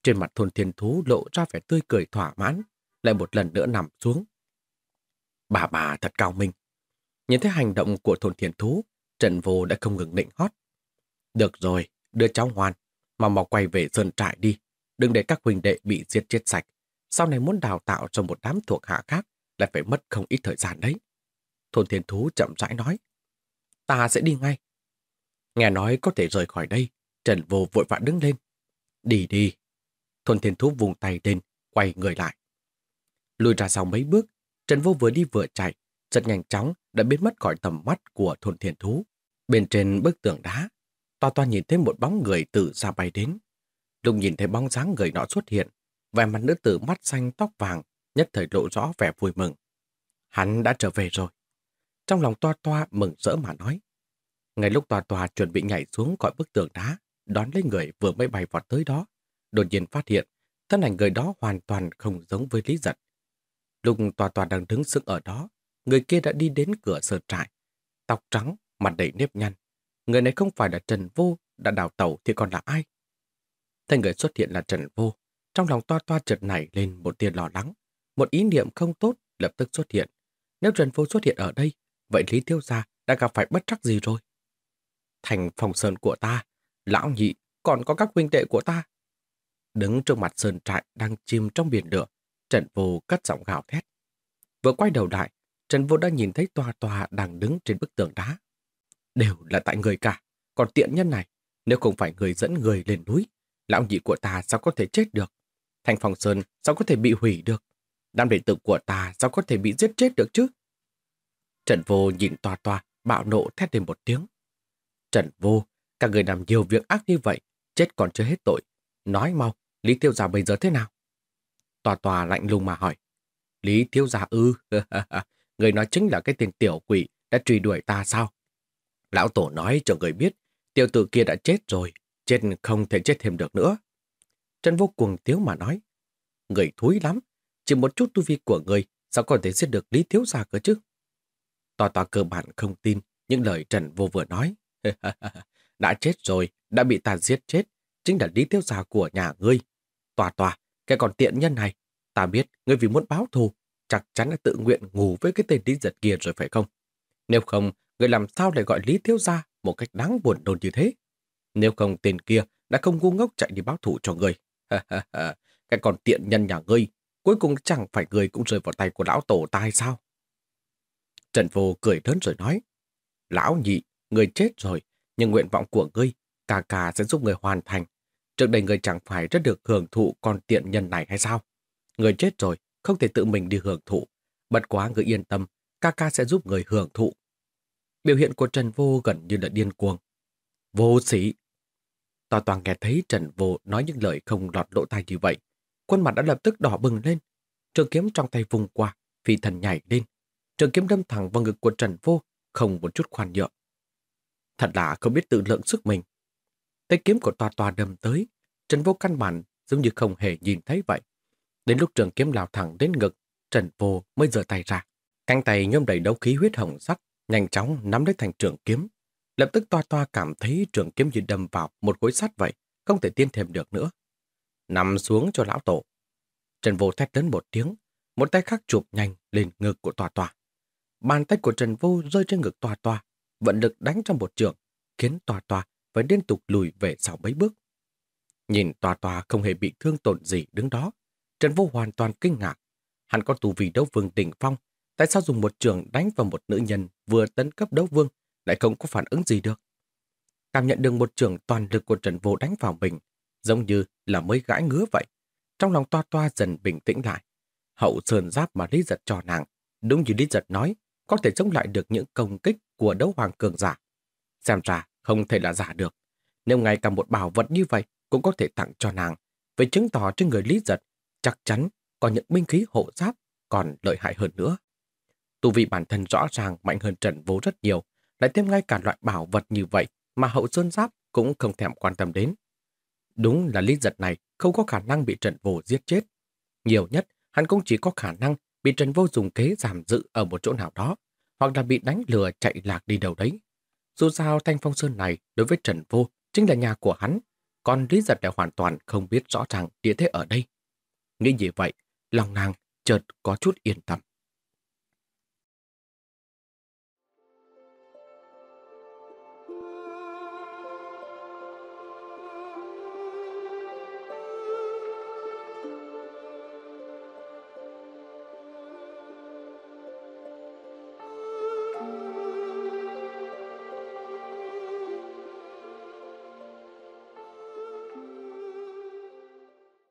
Trên mặt thôn thiền thú lộ ra vẻ tươi cười thỏa mãn, lại một lần nữa nằm xuống. Bà bà thật cao minh. Nhìn thấy hành động của thôn thiền thú, Trần Vô đã không ngừng định hót. Được rồi, đưa cháu ngoan, mà mau quay về sơn trại đi. Đừng để các huynh đệ bị giết chết sạch. Sau này muốn đào tạo cho một đám thuộc hạ khác lại phải mất không ít thời gian đấy. Thôn thiên thú chậm rãi nói. Ta sẽ đi ngay. Nghe nói có thể rời khỏi đây, Trần Vô vội vã đứng lên. Đi đi. Thôn thiên thú vùng tay lên, quay người lại. Lùi ra sau mấy bước, Trần Vô vừa đi vừa chạy, rất nhanh chóng đã biến mất khỏi tầm mắt của thôn thiền thú. Bên trên bức tường đá, to to nhìn thấy một bóng người từ xa bay đến. Lúc nhìn thấy bóng dáng người nọ xuất hiện, vẻ mặt nữ tử mắt xanh tóc vàng, nhất thời lộ rõ vẻ vui mừng. Hắn đã trở về rồi. Trong lòng toa toa mừng rỡ mà nói. Ngay lúc toa toa chuẩn bị nhảy xuống khỏi bức tường đá, đón lấy người vừa mới bay vọt tới đó, đột nhiên phát hiện thân ảnh người đó hoàn toàn không giống với Lý Giật. Lúc toa toa đang đứng sững ở đó, người kia đã đi đến cửa sở trại. Tóc trắng, mặt đầy nếp nhăn. Người này không phải là Trần Vô, đã đào tẩu thì còn là ai? Thấy người xuất hiện là Trần Vô, trong lòng toa toa chợt nảy lên một tia lo lắng. Một ý niệm không tốt lập tức xuất hiện. Nếu Trần Vô xuất hiện ở đây, vậy Lý Tiêu Gia đã gặp phải bất trắc gì rồi? Thành phòng sơn của ta, lão nhị, còn có các huynh đệ của ta. Đứng trước mặt sơn trại đang chìm trong biển lửa, Trần Vô cất giọng gào thét. Vừa quay đầu lại, Trần Vô đã nhìn thấy tòa tòa đang đứng trên bức tường đá. Đều là tại người cả, còn tiện nhân này, nếu không phải người dẫn người lên núi, lão nhị của ta sao có thể chết được? Thành phòng sơn sao có thể bị hủy được? Đám đệ tử của ta sao có thể bị giết chết được chứ? Trần Vô nhìn tòa tòa, bạo nộ thét lên một tiếng. Trần Vô, cả người làm nhiều việc ác như vậy, chết còn chưa hết tội. Nói mau, Lý Tiêu Gia bây giờ thế nào? Tòa tòa lạnh lùng mà hỏi. Lý tiêu Gia ư, người nói chính là cái tên tiểu quỷ đã truy đuổi ta sao? Lão Tổ nói cho người biết, tiểu tử kia đã chết rồi, chết không thể chết thêm được nữa. Trần vô cùng tiếu mà nói. Người thúi lắm, chỉ một chút tu vi của người sao có thể giết được Lý Thiếu Gia cơ chứ? Tòa tòa cơ bản không tin những lời Trần vô vừa nói. đã chết rồi, đã bị ta giết chết, chính là Lý Thiếu Gia của nhà ngươi. Tòa tòa, cái còn tiện nhân này, ta biết ngươi vì muốn báo thù, chắc chắn là tự nguyện ngủ với cái tên lý giật kia rồi phải không? Nếu không, người làm sao lại gọi Lý Thiếu Gia một cách đáng buồn đồn như thế? Nếu không tên kia đã không ngu ngốc chạy đi báo thủ cho người. cái còn tiện nhân nhà ngươi, cuối cùng chẳng phải người cũng rơi vào tay của lão tổ ta hay sao? Trần Vô cười lớn rồi nói, Lão nhị, người chết rồi, nhưng nguyện vọng của ngươi, cà cà sẽ giúp người hoàn thành. Trước đây người chẳng phải rất được hưởng thụ con tiện nhân này hay sao? Người chết rồi, không thể tự mình đi hưởng thụ. Bất quá người yên tâm, ca ca sẽ giúp người hưởng thụ. Biểu hiện của Trần Vô gần như là điên cuồng. Vô sĩ! Tòa toàn nghe thấy Trần Vô nói những lời không lọt lỗ tai như vậy. Khuôn mặt đã lập tức đỏ bừng lên. Trường kiếm trong tay vùng qua, phi thần nhảy lên. Trường kiếm đâm thẳng vào ngực của Trần Vô, không một chút khoan nhượng. Thật là không biết tự lượng sức mình. Tay kiếm của tòa tòa đâm tới, Trần Vô căn bản giống như không hề nhìn thấy vậy. Đến lúc trường kiếm lao thẳng đến ngực, Trần Vô mới giơ tay ra. Cánh tay nhôm đầy đấu khí huyết hồng sắc, nhanh chóng nắm lấy thành trường kiếm. Lập tức toa toa cảm thấy trường kiếm như đâm vào một khối sắt vậy, không thể tiên thêm được nữa. Nằm xuống cho lão tổ. Trần Vô thét lớn một tiếng, một tay khác chụp nhanh lên ngực của Toa Toa. Bàn tay của Trần Vô rơi trên ngực Toa Toa, vận lực đánh trong một trường, khiến Toa Toa phải liên tục lùi về sau mấy bước. Nhìn Toa Toa không hề bị thương tổn gì đứng đó, Trần Vô hoàn toàn kinh ngạc. Hắn có tù vị đấu vương đỉnh phong, Tại sao dùng một trường đánh vào một nữ nhân vừa tấn cấp đấu vương lại không có phản ứng gì được? Cảm nhận được một trường toàn lực của Trần Vô đánh vào mình, giống như là mới gãi ngứa vậy. Trong lòng toa toa dần bình tĩnh lại. Hậu sườn giáp mà Lý Giật cho nàng, đúng như Lý Giật nói, có thể chống lại được những công kích của đấu hoàng cường giả. Xem ra không thể là giả được. Nếu ngay cả một bảo vật như vậy cũng có thể tặng cho nàng, vậy chứng tỏ cho người Lý Giật chắc chắn có những binh khí hộ giáp còn lợi hại hơn nữa. Tu vị bản thân rõ ràng mạnh hơn Trần Vô rất nhiều, lại thêm ngay cả loại bảo vật như vậy mà hậu sơn giáp cũng không thèm quan tâm đến. Đúng là Lý Giật này không có khả năng bị Trần Vô giết chết. Nhiều nhất, hắn cũng chỉ có khả năng bị Trần Vô dùng kế giảm dự ở một chỗ nào đó, hoặc là bị đánh lừa chạy lạc đi đâu đấy. Dù sao Thanh Phong Sơn này đối với Trần Vô chính là nhà của hắn, còn Lý Giật lại hoàn toàn không biết rõ ràng địa thế ở đây. Nghĩ như vậy, lòng nàng chợt có chút yên tâm.